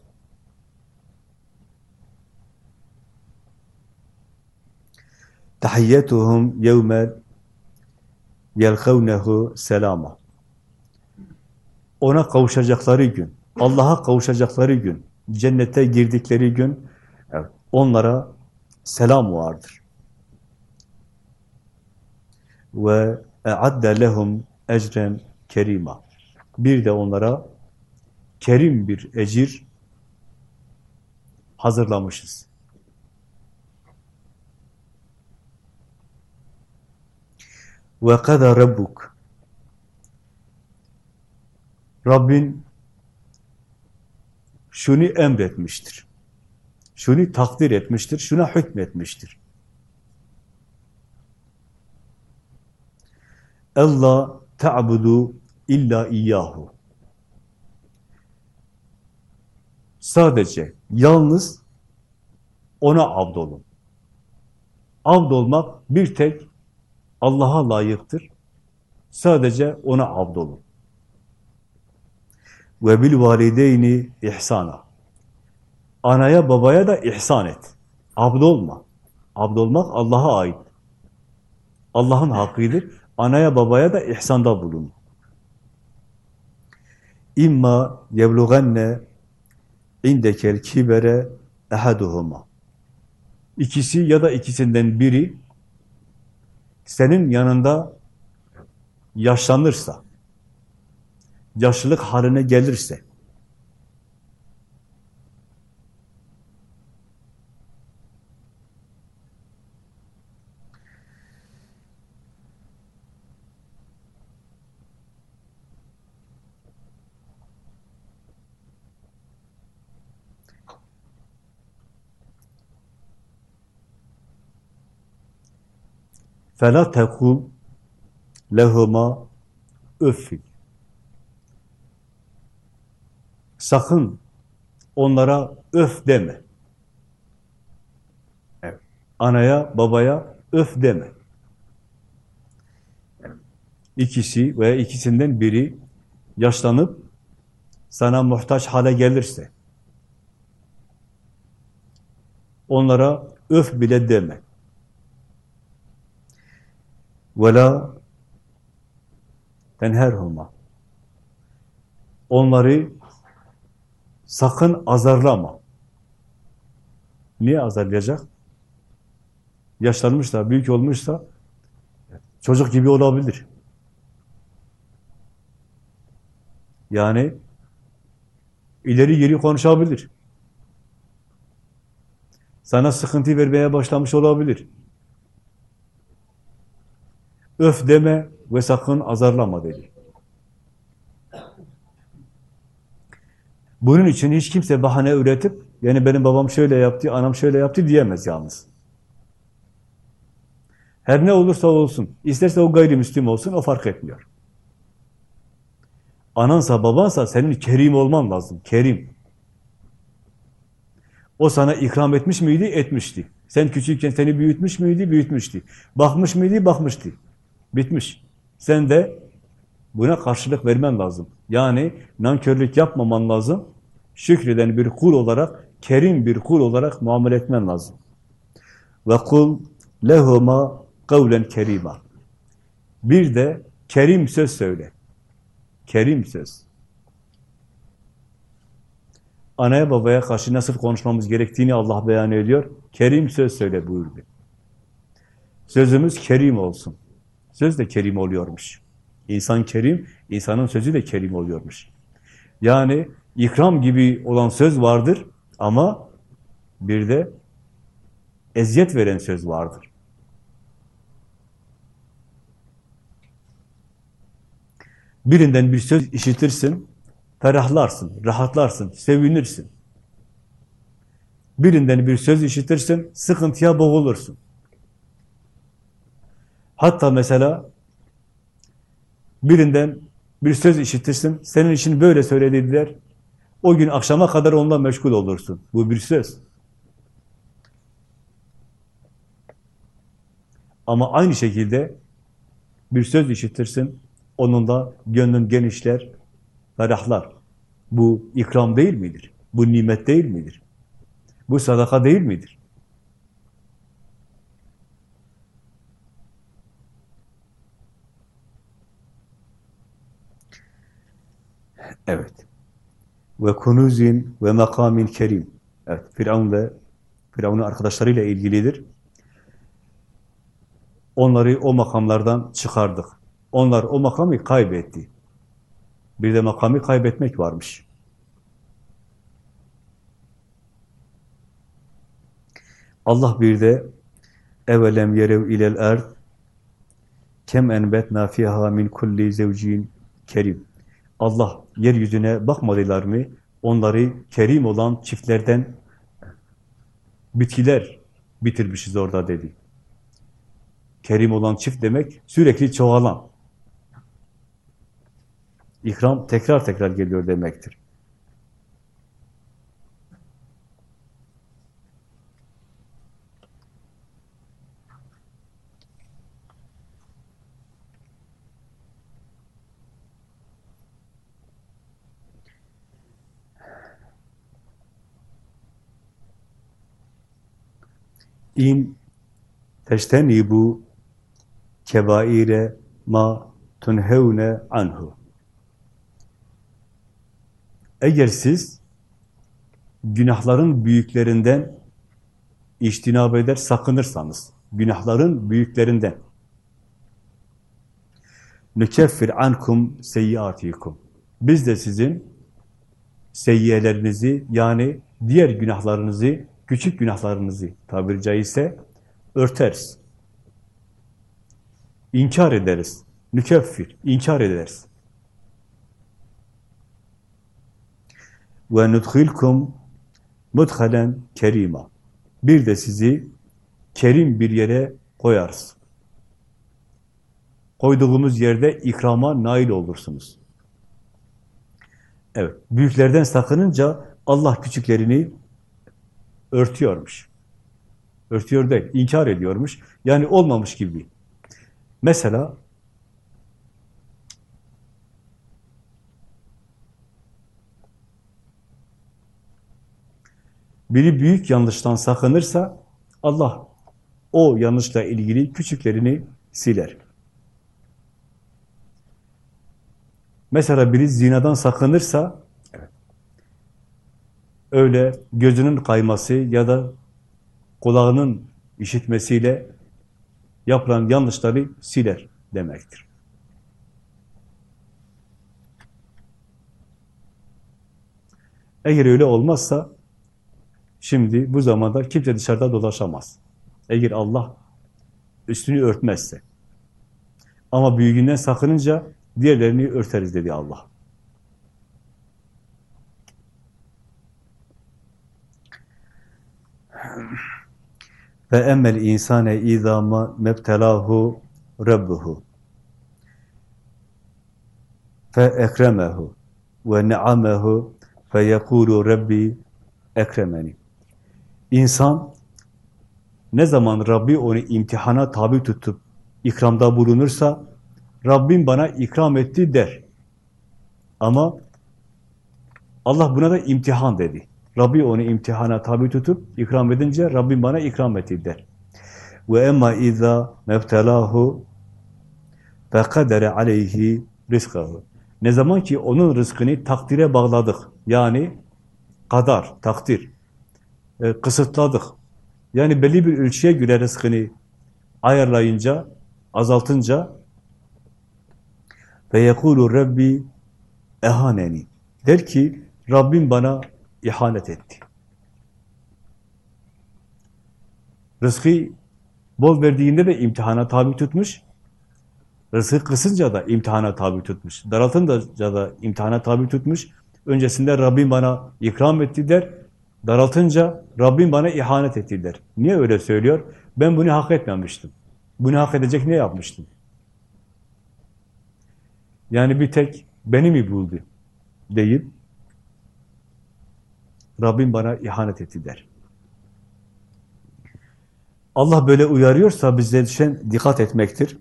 Tahiyyetuhum yevmel yelkavnehu selama. Ona kavuşacakları gün, Allah'a kavuşacakları gün, cennete girdikleri gün evet, onlara selam vardır. Ve e'adde lehum ecren kerima. Bir de onlara kerim bir ecir hazırlamışız. Ve kada rabbuk. Rabbin şunu emretmiştir. Şunu takdir etmiştir, şuna hükmetmiştir. Allah ta'budu illa iyyahu. Sadece, yalnız ona abdolun. Abdolmak bir tek Allah'a layıktır. Sadece ona abdolun. Ve bil valideyni ihsana. Anaya babaya da ihsan et. Abd olma. Abd olmak Allah'a ait. Allah'ın hakkıdır. Anaya babaya da ihsanda bulun. İmma yevlugenne indekel kibere ehaduhuma. İkisi ya da ikisinden biri senin yanında yaşlanırsa, yaşlılık haline gelirse, فَلَا تَقُلْ لَهُمَا öffil. Sakın onlara öf deme. Evet. Anaya, babaya öf deme. ikisi veya ikisinden biri yaşlanıp sana muhtaç hale gelirse, onlara öf bile deme. ve la tenherhuma. Onları sakın azarlama. Niye azarlayacak? Yaşlanmış da, büyük olmuş da çocuk gibi olabilir. Yani ileri geri konuşabilir. Sana sıkıntı vermeye başlamış olabilir. Öf deme ve sakın azarlama dedi. Bunun için hiç kimse bahane üretip, yani benim babam şöyle yaptı, anam şöyle yaptı diyemez yalnız. Her ne olursa olsun, isterse o gayrimüslim olsun, o fark etmiyor. Anansa, babansa senin kerim olman lazım, kerim. O sana ikram etmiş miydi? Etmişti. Sen küçükken seni büyütmüş müydü? Büyütmüştü. Bakmış mıydı? Bakmıştı. Bitmiş. Sen de buna karşılık vermen lazım. Yani nankörlük yapmaman lazım. Şükreden bir kul olarak, kerim bir kul olarak muamele etmen lazım. Ve kul lehuma kavlen kerima. Bir de kerim söz söyle. Kerim söz. Anaya babaya karşı nasıl konuşmamız gerektiğini Allah beyan ediyor. Kerim söz söyle buyurdu. Sözümüz kerim olsun. Söz de kerim oluyormuş. İnsan kerim, insanın sözü de kerim oluyormuş. Yani ikram gibi olan söz vardır ama bir de eziyet veren söz vardır. Birinden bir söz işitirsin, ferahlarsın, rahatlarsın, sevinirsin. Birinden bir söz işitirsin, sıkıntıya boğulursun. Hatta mesela birinden bir söz işitirsin, senin için böyle söylediler, o gün akşama kadar onunla meşgul olursun. Bu bir söz. Ama aynı şekilde bir söz işitirsin, onun da gönlün genişler, ferahlar. Bu ikram değil midir? Bu nimet değil midir? Bu sadaka değil midir? Evet. Ve kunuzin ve makamin kerim. Evet, Firavun ve Firavun'un arkadaşlarıyla ilgilidir. Onları o makamlardan çıkardık. Onlar o makamı kaybetti. Bir de makamı kaybetmek varmış. Allah bir de evelem yerev ilel erd kem enbetna fiha min kulli zevcin kerim. Allah yeryüzüne bakmadılar mı? Onları kerim olan çiftlerden bitkiler bitirmişiz orada dedi. Kerim olan çift demek sürekli çoğalan. İkram tekrar tekrar geliyor demektir. İn teştenibu kebaire ma tunhevne anhu. Eğer siz günahların büyüklerinden iştinab eder, sakınırsanız, günahların büyüklerinden nükeffir ankum seyyiatikum. Biz de sizin seyyiyelerinizi yani diğer günahlarınızı, küçük günahlarınızı tabiri caizse örteriz. İnkar ederiz. Nükeffir, inkar ederiz. ve nudhilkum mudhalen kerima. Bir de sizi kerim bir yere koyarız. Koyduğumuz yerde ikrama nail olursunuz. Evet, büyüklerden sakınınca Allah küçüklerini örtüyormuş. Örtüyor değil, inkar ediyormuş. Yani olmamış gibi. Mesela biri büyük yanlıştan sakınırsa Allah o yanlışla ilgili küçüklerini siler. Mesela biri zinadan sakınırsa öyle gözünün kayması ya da kulağının işitmesiyle yapılan yanlışları siler demektir. Eğer öyle olmazsa şimdi bu zamanda kimse dışarıda dolaşamaz. Eğer Allah üstünü örtmezse. Ama büyüğünden sakınınca diğerlerini örteriz dedi Allah. Ve emmel insane izama mebtelahu rabbuhu fe ekremehu ve ne'amehu fe yekulu rabbi ekremeni. İnsan ne zaman Rabbi onu imtihana tabi tutup ikramda bulunursa Rabbim bana ikram etti der. Ama Allah buna da imtihan dedi. Rabbi onu imtihana tabi tutup ikram edince Rabbim bana ikram etti der. Ve emma iza mebtelahu fekadere aleyhi rizkahu. Ne zaman ki onun rızkını takdire bağladık. Yani kadar, takdir. E, kısıtladık. Yani belli bir ölçüye göre rızkını ayarlayınca, azaltınca ve yekulu Rabbi ehaneni. Der ki Rabbim bana ihanet etti. Rızkı bol verdiğinde de imtihana tabi tutmuş. Rızkı kısınca da imtihana tabi tutmuş. Daraltınca da imtihana tabi tutmuş. Öncesinde Rabbim bana ikram etti der. Daraltınca Rabbim bana ihanet etti der. Niye öyle söylüyor? Ben bunu hak etmemiştim. Bunu hak edecek ne yapmıştım? Yani bir tek beni mi buldu deyip Rabbim bana ihanet etti der. Allah böyle uyarıyorsa bize düşen dikkat etmektir.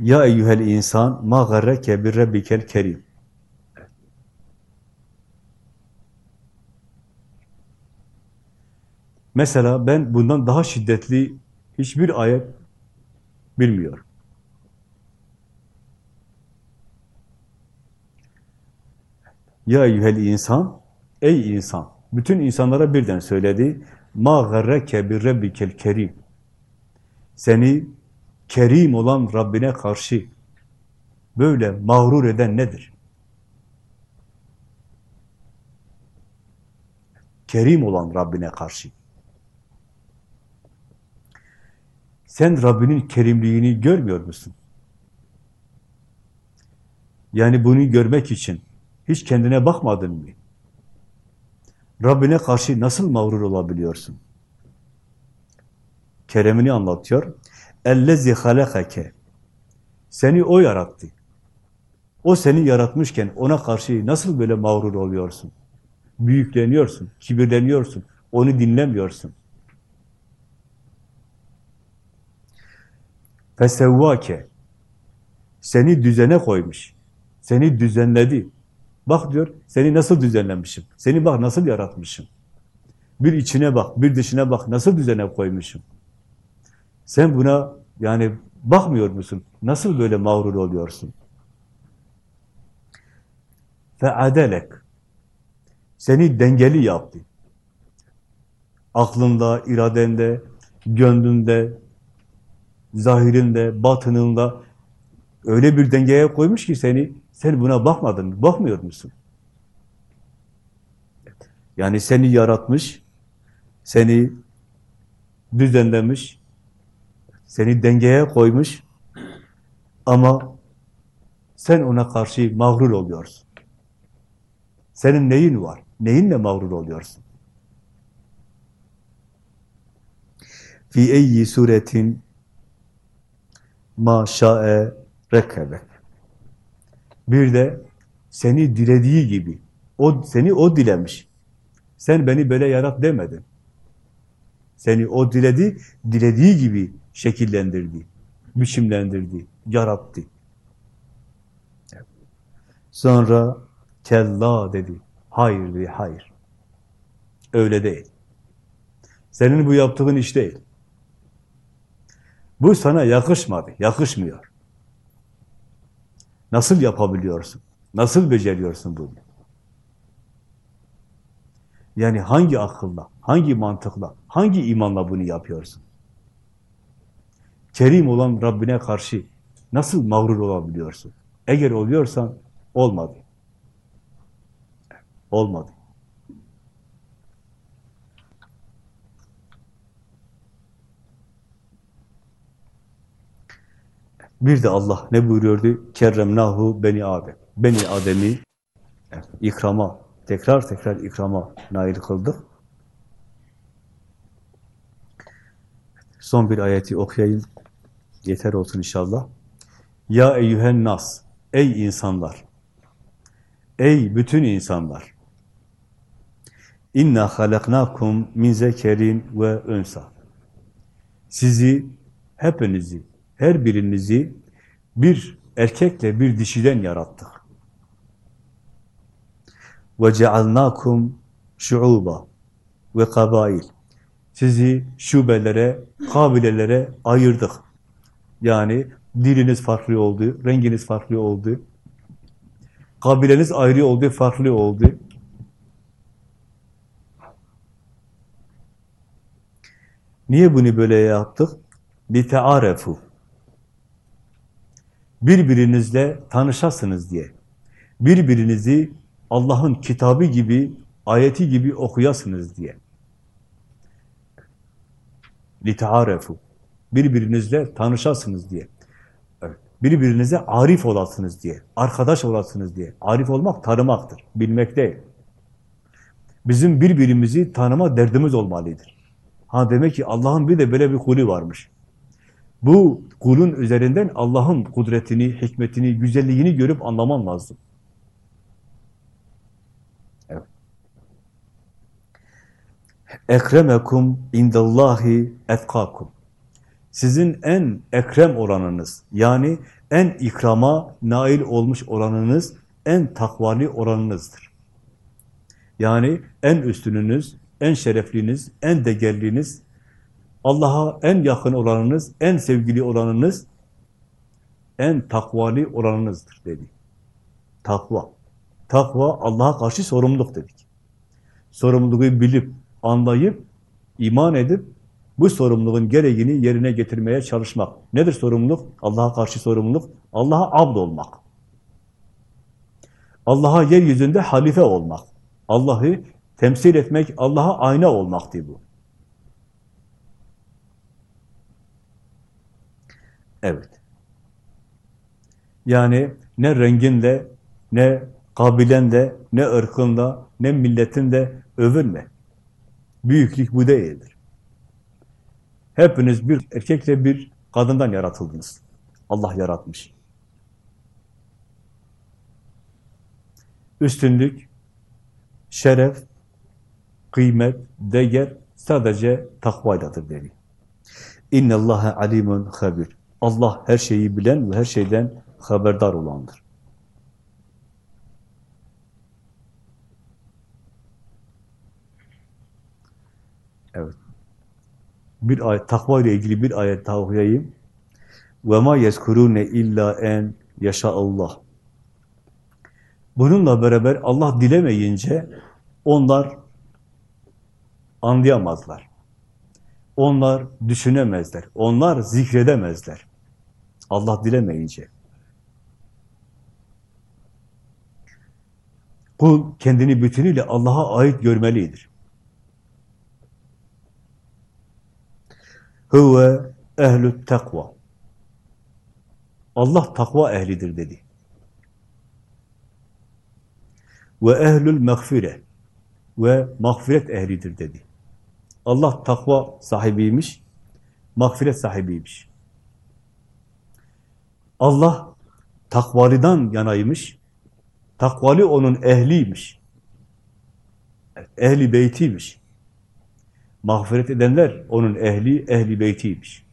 Ya eyyuhel insan ma garreke bir rabbikel kerim. Mesela ben bundan daha şiddetli hiçbir ayet bilmiyorum. Ya eyyuhel insan, ey insan. Bütün insanlara birden söyledi. Garreke bir rabbikel kerim. Seni kerim olan Rabbine karşı böyle mağrur eden nedir? Kerim olan Rabbine karşı. Sen Rabbinin kerimliğini görmüyor musun? Yani bunu görmek için hiç kendine bakmadın mı? Rabbine karşı nasıl mağrur olabiliyorsun? Keremini anlatıyor. اَلَّذِي خَلَقَكَ Seni O yarattı. O seni yaratmışken ona karşı nasıl böyle mağrur oluyorsun? Büyükleniyorsun, kibirleniyorsun, onu dinlemiyorsun. Fesevvake seni düzene koymuş. Seni düzenledi. Bak diyor, seni nasıl düzenlemişim. Seni bak nasıl yaratmışım. Bir içine bak, bir dışına bak, nasıl düzene koymuşum. Sen buna yani bakmıyor musun? Nasıl böyle mağrur oluyorsun? Fe adelek. Seni dengeli yaptı. Aklında, iradende, gönlünde, zahirinde, batınında öyle bir dengeye koymuş ki seni, sen buna bakmadın, bakmıyor musun? Yani seni yaratmış, seni düzenlemiş, seni dengeye koymuş ama sen ona karşı mağrur oluyorsun. Senin neyin var? Neyinle mağrur oluyorsun? Fi eyyi suretin ma şa'e rekkebek. Bir de seni dilediği gibi, o seni o dilemiş. Sen beni böyle yarat demedin. Seni o diledi, dilediği gibi şekillendirdi, biçimlendirdi, yarattı. Sonra kella dedi. Hayır dedi, hayır. Öyle değil. Senin bu yaptığın iş değil. Bu sana yakışmadı, yakışmıyor. Nasıl yapabiliyorsun? Nasıl beceriyorsun bunu? Yani hangi akılla, hangi mantıkla, hangi imanla bunu yapıyorsun? Kerim olan Rabbine karşı nasıl mağrur olabiliyorsun? Eğer oluyorsan olmadı. Olmadı. Bir de Allah ne buyuruyordu? Kerremnahu beni Adem. Beni Adem'i ikrama, tekrar tekrar ikrama nail kıldık. Son bir ayeti okuyayım. Yeter olsun inşallah. Ya eyyühen nas, ey insanlar, ey bütün insanlar, inna halaknakum min zekerin ve önsa. Sizi, hepinizi, her birinizi bir erkekle bir dişiden yarattık. Ve cealnakum şuuba ve kabail. Sizi şubelere, kabilelere ayırdık. Yani diliniz farklı oldu, renginiz farklı oldu. Kabileniz ayrı oldu, farklı oldu. Niye bunu böyle yaptık? لِتَعَارَفُوا Birbirinizle tanışasınız diye. Birbirinizi Allah'ın kitabı gibi, ayeti gibi okuyasınız diye. لِتَعَارَفُوا Birbirinizle tanışasınız diye. Birbirinize arif olasınız diye, arkadaş olasınız diye. Arif olmak tanımaktır, bilmek değil. Bizim birbirimizi tanıma derdimiz olmalıdır. Ha demek ki Allah'ın bir de böyle bir kulü varmış. Bu kulun üzerinden Allah'ın kudretini, hikmetini, güzelliğini görüp anlaman lazım. Evet. Ekremekum indallahi etkakum. Sizin en ekrem oranınız, yani en ikrama nail olmuş oranınız, en takvali oranınızdır. Yani en üstününüz, en şerefliniz, en değerliniz, Allah'a en yakın olanınız, en sevgili olanınız, en takvali olanınızdır dedi. Takva. Takva Allah'a karşı sorumluluk dedik. Sorumluluğu bilip, anlayıp, iman edip, bu sorumluluğun gereğini yerine getirmeye çalışmak. Nedir sorumluluk? Allah'a karşı sorumluluk. Allah'a abd olmak. Allah'a yeryüzünde halife olmak. Allah'ı temsil etmek, Allah'a ayna olmaktı bu. Evet. Yani ne renginle, ne kabilenle, ne ırkınla, ne milletinle övünme. Büyüklük bu değildir. Hepiniz bir erkekle bir kadından yaratıldınız. Allah yaratmış. Üstünlük, şeref, kıymet, değer sadece takvayladır dedi. İnne Allaha alimun habir. Allah her şeyi bilen ve her şeyden haberdar olandır. Evet. Bir ayet, takva ile ilgili bir ayet daha okuyayım. وَمَا يَذْكُرُونَ illa en yaşa Allah. Bununla beraber Allah dilemeyince onlar anlayamazlar. Onlar düşünemezler. Onlar zikredemezler. Allah dilemeyince. Kul kendini bütünüyle Allah'a ait görmelidir. Huve ehlü takva. Allah takva ehlidir dedi. Ve ehlül mağfire ve mağfiret ehlidir dedi. Allah takva sahibiymiş, mağfiret sahibiymiş. Allah takvaliden yanaymış, takvali onun ehliymiş. Ehli beytiymiş. Mağfiret edenler onun ehli, ehli beytiymiş.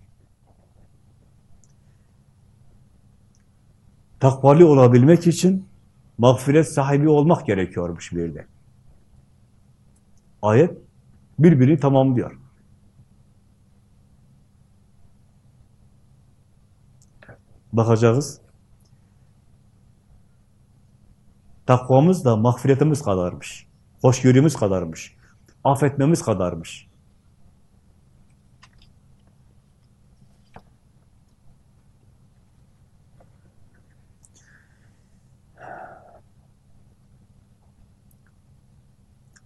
Takvali olabilmek için mağfiret sahibi olmak gerekiyormuş bir de. Ayet Birbirini tamamlıyor. Bakacağız. Takvamız da mağfiretimiz kadarmış. Hoşgörümüz kadarmış. Affetmemiz kadarmış.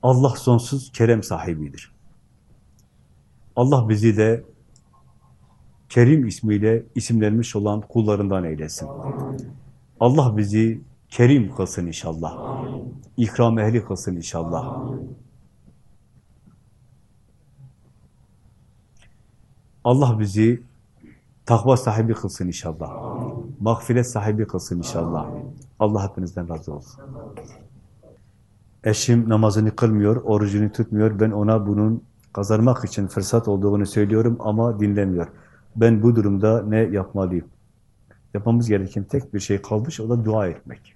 Allah sonsuz kerem sahibidir. Allah bizi de Kerim ismiyle isimlenmiş olan kullarından eylesin. Allah bizi kerim kılsın inşallah. İkram ehli kılsın inşallah. Allah bizi takva sahibi kılsın inşallah. Mağfiret sahibi kılsın inşallah. Allah hepinizden razı olsun. Eşim namazını kılmıyor, orucunu tutmuyor. Ben ona bunun kazanmak için fırsat olduğunu söylüyorum ama dinlemiyor. Ben bu durumda ne yapmalıyım? Yapmamız gereken tek bir şey kalmış, o da dua etmek.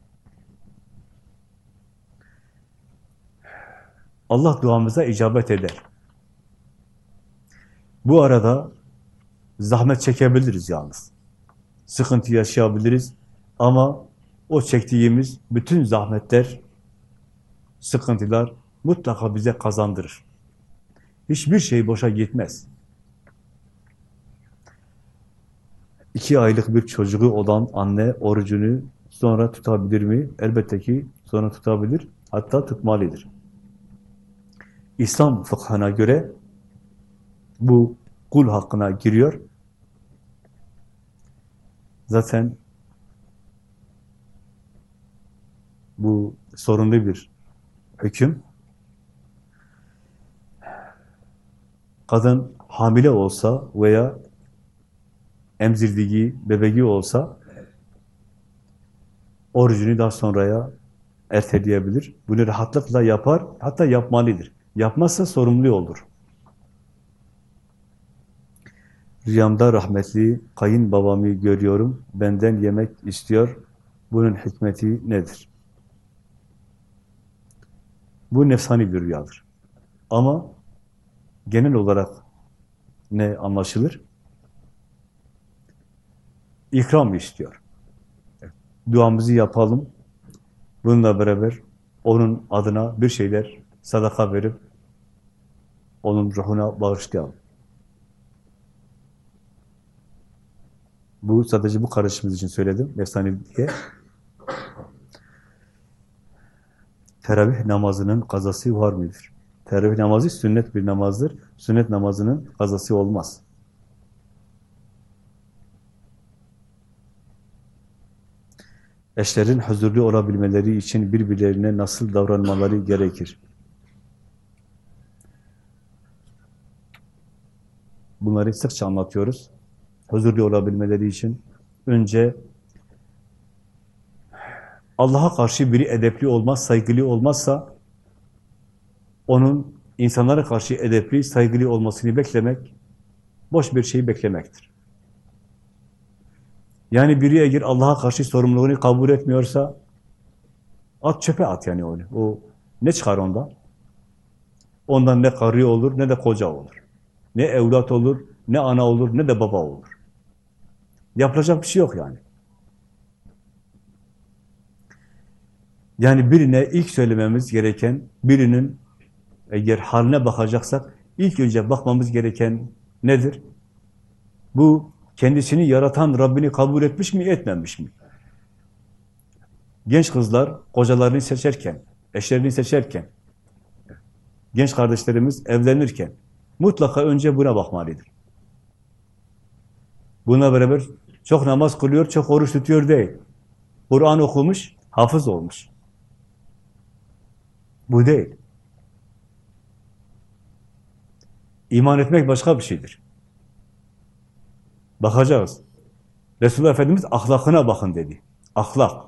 Allah duamıza icabet eder. Bu arada zahmet çekebiliriz yalnız. Sıkıntı yaşayabiliriz ama o çektiğimiz bütün zahmetler, sıkıntılar mutlaka bize kazandırır. Hiçbir şey boşa gitmez. İki aylık bir çocuğu olan anne orucunu sonra tutabilir mi? Elbette ki sonra tutabilir, hatta tutmalıdır. İslam fıkhına göre bu kul hakkına giriyor. Zaten bu sorunlu bir hüküm. Kadın hamile olsa veya emzirdiği, bebeği olsa orucunu daha sonraya erteleyebilir. Bunu rahatlıkla yapar, hatta yapmalıdır. Yapmazsa sorumlu olur. Rüyamda rahmetli kayınbabamı görüyorum. Benden yemek istiyor. Bunun hikmeti nedir? Bu nefsani bir rüyadır. Ama genel olarak ne anlaşılır? İkram istiyor. Duamızı yapalım. Bununla beraber onun adına bir şeyler sadaka verip onun ruhuna bağışlayalım. Bu sadece bu kardeşimiz için söyledim. Nefsani diye. Teravih namazının kazası var mıdır? Teravih namazı sünnet bir namazdır. Sünnet namazının kazası olmaz. Eşlerin huzurlu olabilmeleri için birbirlerine nasıl davranmaları gerekir? Bunları sıkça anlatıyoruz. Huzurlu olabilmeleri için önce Allah'a karşı biri edepli olmaz, saygılı olmazsa onun insanlara karşı edepli, saygılı olmasını beklemek boş bir şeyi beklemektir. Yani biri eğer Allah'a karşı sorumluluğunu kabul etmiyorsa at çöpe at yani onu. O ne çıkar ondan? Ondan ne karı olur ne de koca olur. Ne evlat olur, ne ana olur, ne de baba olur. Yapılacak bir şey yok yani. Yani birine ilk söylememiz gereken, birinin eğer haline bakacaksak, ilk önce bakmamız gereken nedir? Bu kendisini yaratan Rabbini kabul etmiş mi, etmemiş mi? Genç kızlar kocalarını seçerken, eşlerini seçerken, genç kardeşlerimiz evlenirken mutlaka önce buna bakmalıdır. Buna beraber çok namaz kılıyor, çok oruç tutuyor değil. Kur'an okumuş, hafız olmuş. Bu değil. İman etmek başka bir şeydir. Bakacağız. Resulullah Efendimiz ahlakına bakın dedi. Ahlak.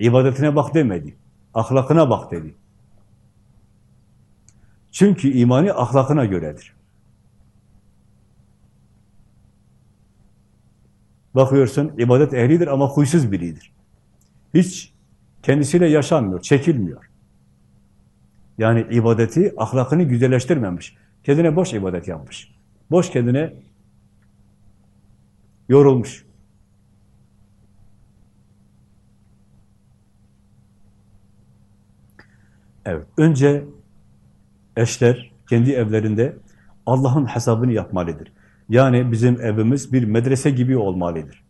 İbadetine bak demedi. Ahlakına bak dedi. Çünkü imani ahlakına göredir. Bakıyorsun ibadet ehlidir ama huysuz biridir. Hiç kendisiyle yaşanmıyor, çekilmiyor. Yani ibadeti, ahlakını güzelleştirmemiş. Kendine boş ibadet yapmış. Boş kendine yorulmuş. Evet, önce eşler kendi evlerinde Allah'ın hesabını yapmalıdır. Yani bizim evimiz bir medrese gibi olmalıdır.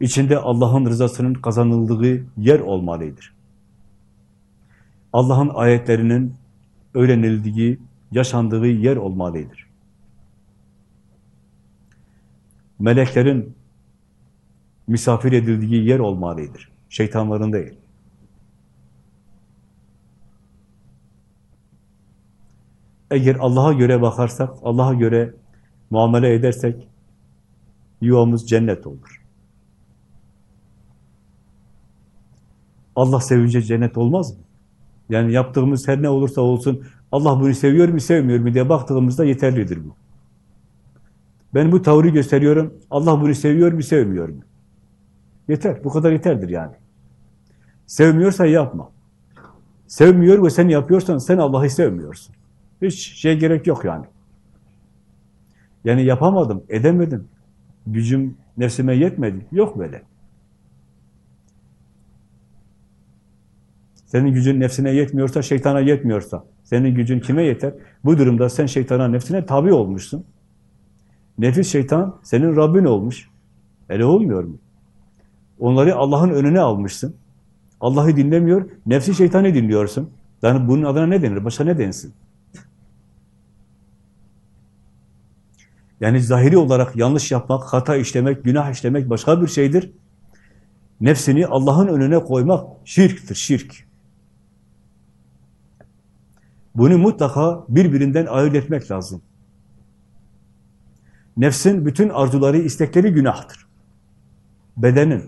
İçinde Allah'ın rızasının kazanıldığı yer olmalıdır. Allah'ın ayetlerinin öğrenildiği, yaşandığı yer olmalıdır. Meleklerin misafir edildiği yer olmalıdır. Şeytanların değil. Eğer Allah'a göre bakarsak, Allah'a göre muamele edersek yuvamız cennet olur. Allah sevince cennet olmaz mı? Yani yaptığımız her ne olursa olsun Allah bunu seviyor mu, sevmiyor mu diye baktığımızda yeterlidir bu. Ben bu tavrı gösteriyorum, Allah bunu seviyor mu, sevmiyor mu? Yeter, bu kadar yeterdir yani. Sevmiyorsa yapma. Sevmiyor ve sen yapıyorsan sen Allah'ı sevmiyorsun. Hiç şey gerek yok yani. Yani yapamadım, edemedim. Gücüm nefsime yetmedi. Yok böyle. Senin gücün nefsine yetmiyorsa, şeytana yetmiyorsa, senin gücün kime yeter? Bu durumda sen şeytana, nefsine tabi olmuşsun. Nefis şeytan senin Rabbin olmuş. Öyle olmuyor mu? Onları Allah'ın önüne almışsın. Allah'ı dinlemiyor, nefsi şeytanı dinliyorsun. Yani bunun adına ne denir? Başka ne densin? Yani zahiri olarak yanlış yapmak, hata işlemek, günah işlemek başka bir şeydir. Nefsini Allah'ın önüne koymak şirktir, şirk. Bunu mutlaka birbirinden ayırt etmek lazım. Nefsin bütün arzuları, istekleri günahtır. Bedenin,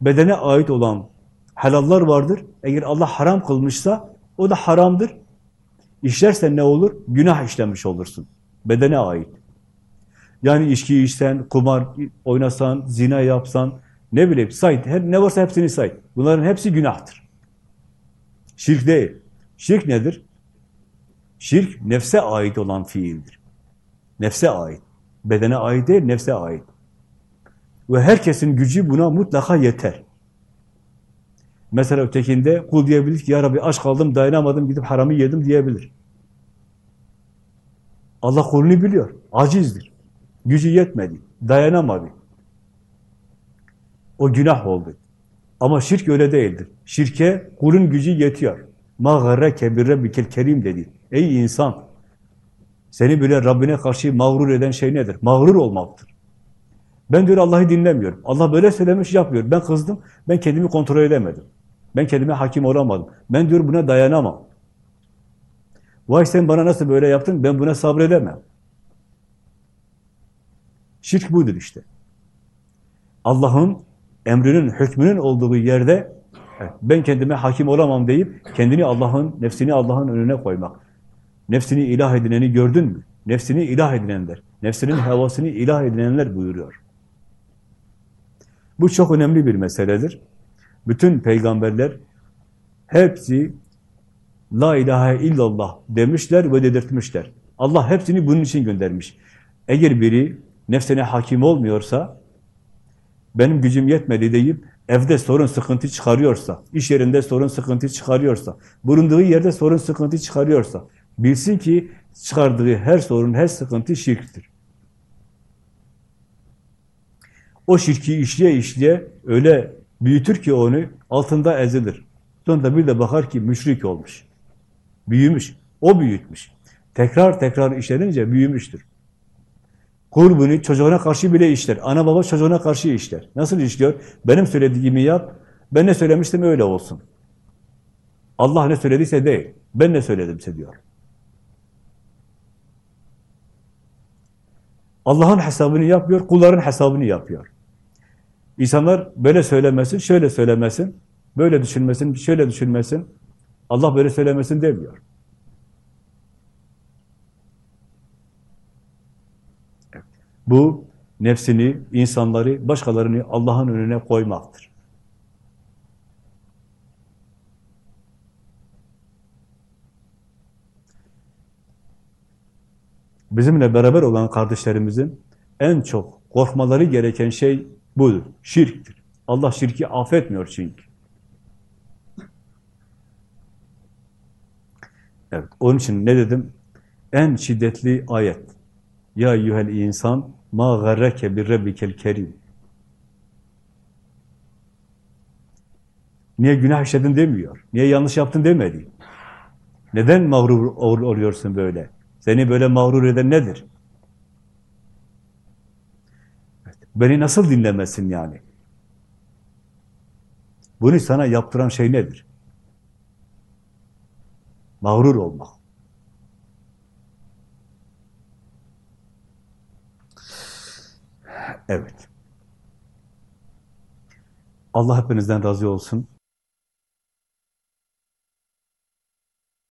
bedene ait olan helallar vardır. Eğer Allah haram kılmışsa o da haramdır. İşlersen ne olur? Günah işlemiş olursun. Bedene ait. Yani içki içsen, kumar oynasan, zina yapsan, ne bileyim say, ne varsa hepsini say. Bunların hepsi günahtır. Şirk değil. Şirk nedir? Şirk nefse ait olan fiildir. Nefse ait. Bedene ait değil, nefse ait. Ve herkesin gücü buna mutlaka yeter. Mesela ötekinde kul diyebilir ki, Ya Rabbi aç kaldım, dayanamadım, gidip haramı yedim diyebilir. Allah kulunu biliyor, acizdir. Gücü yetmedi, dayanamadı. O günah oldu. Ama şirk öyle değildir. Şirke kulun gücü yetiyor. مَا غَرَّكَ بِرَّبِّكَ kerim dedi. Ey insan! Seni böyle Rabbine karşı mağrur eden şey nedir? Mağrur olmaktır. Ben diyor Allah'ı dinlemiyorum. Allah böyle söylemiş yapmıyor. Ben kızdım. Ben kendimi kontrol edemedim. Ben kendime hakim olamadım. Ben diyor buna dayanamam. Vay sen bana nasıl böyle yaptın? Ben buna sabredemem. Şirk budur işte. Allah'ın emrinin, hükmünün olduğu yerde ben kendime hakim olamam deyip kendini Allah'ın, nefsini Allah'ın önüne koymak. Nefsini ilah edineni gördün mü? Nefsini ilah edinenler, nefsinin havasını ilah edinenler buyuruyor. Bu çok önemli bir meseledir. Bütün peygamberler hepsi La ilahe illallah demişler ve dedirtmişler. Allah hepsini bunun için göndermiş. Eğer biri nefsine hakim olmuyorsa, benim gücüm yetmedi deyip evde sorun sıkıntı çıkarıyorsa, iş yerinde sorun sıkıntı çıkarıyorsa, bulunduğu yerde sorun sıkıntı çıkarıyorsa, bilsin ki çıkardığı her sorun, her sıkıntı şirktir. O şirki işleye işleye öyle büyütür ki onu altında ezilir. Sonra bir de bakar ki müşrik olmuş. Büyümüş. O büyütmüş. Tekrar tekrar işlenince büyümüştür. Kul çocuğuna karşı bile işler. Ana baba çocuğuna karşı işler. Nasıl işliyor? Benim söylediğimi yap. Ben ne söylemiştim öyle olsun. Allah ne söylediyse değil. Ben ne söyledimse diyor. Allah'ın hesabını yapıyor, kulların hesabını yapıyor. İnsanlar böyle söylemesin, şöyle söylemesin, böyle düşünmesin, şöyle düşünmesin. Allah böyle söylemesin demiyor. Bu nefsini, insanları, başkalarını Allah'ın önüne koymaktır. Bizimle beraber olan kardeşlerimizin en çok korkmaları gereken şey budur. Şirktir. Allah şirki affetmiyor çünkü. Evet, onun için ne dedim? En şiddetli ayet. Ya eyyuhel insan ma garreke bir rabbikel kerim. Niye günah işledin demiyor. Niye yanlış yaptın demedi. Neden mağrur ol- oluyorsun böyle? Seni böyle mağrur eden nedir? Beni nasıl dinlemezsin yani? Bunu sana yaptıran şey nedir? Mağrur olmak. Evet. Allah hepinizden razı olsun.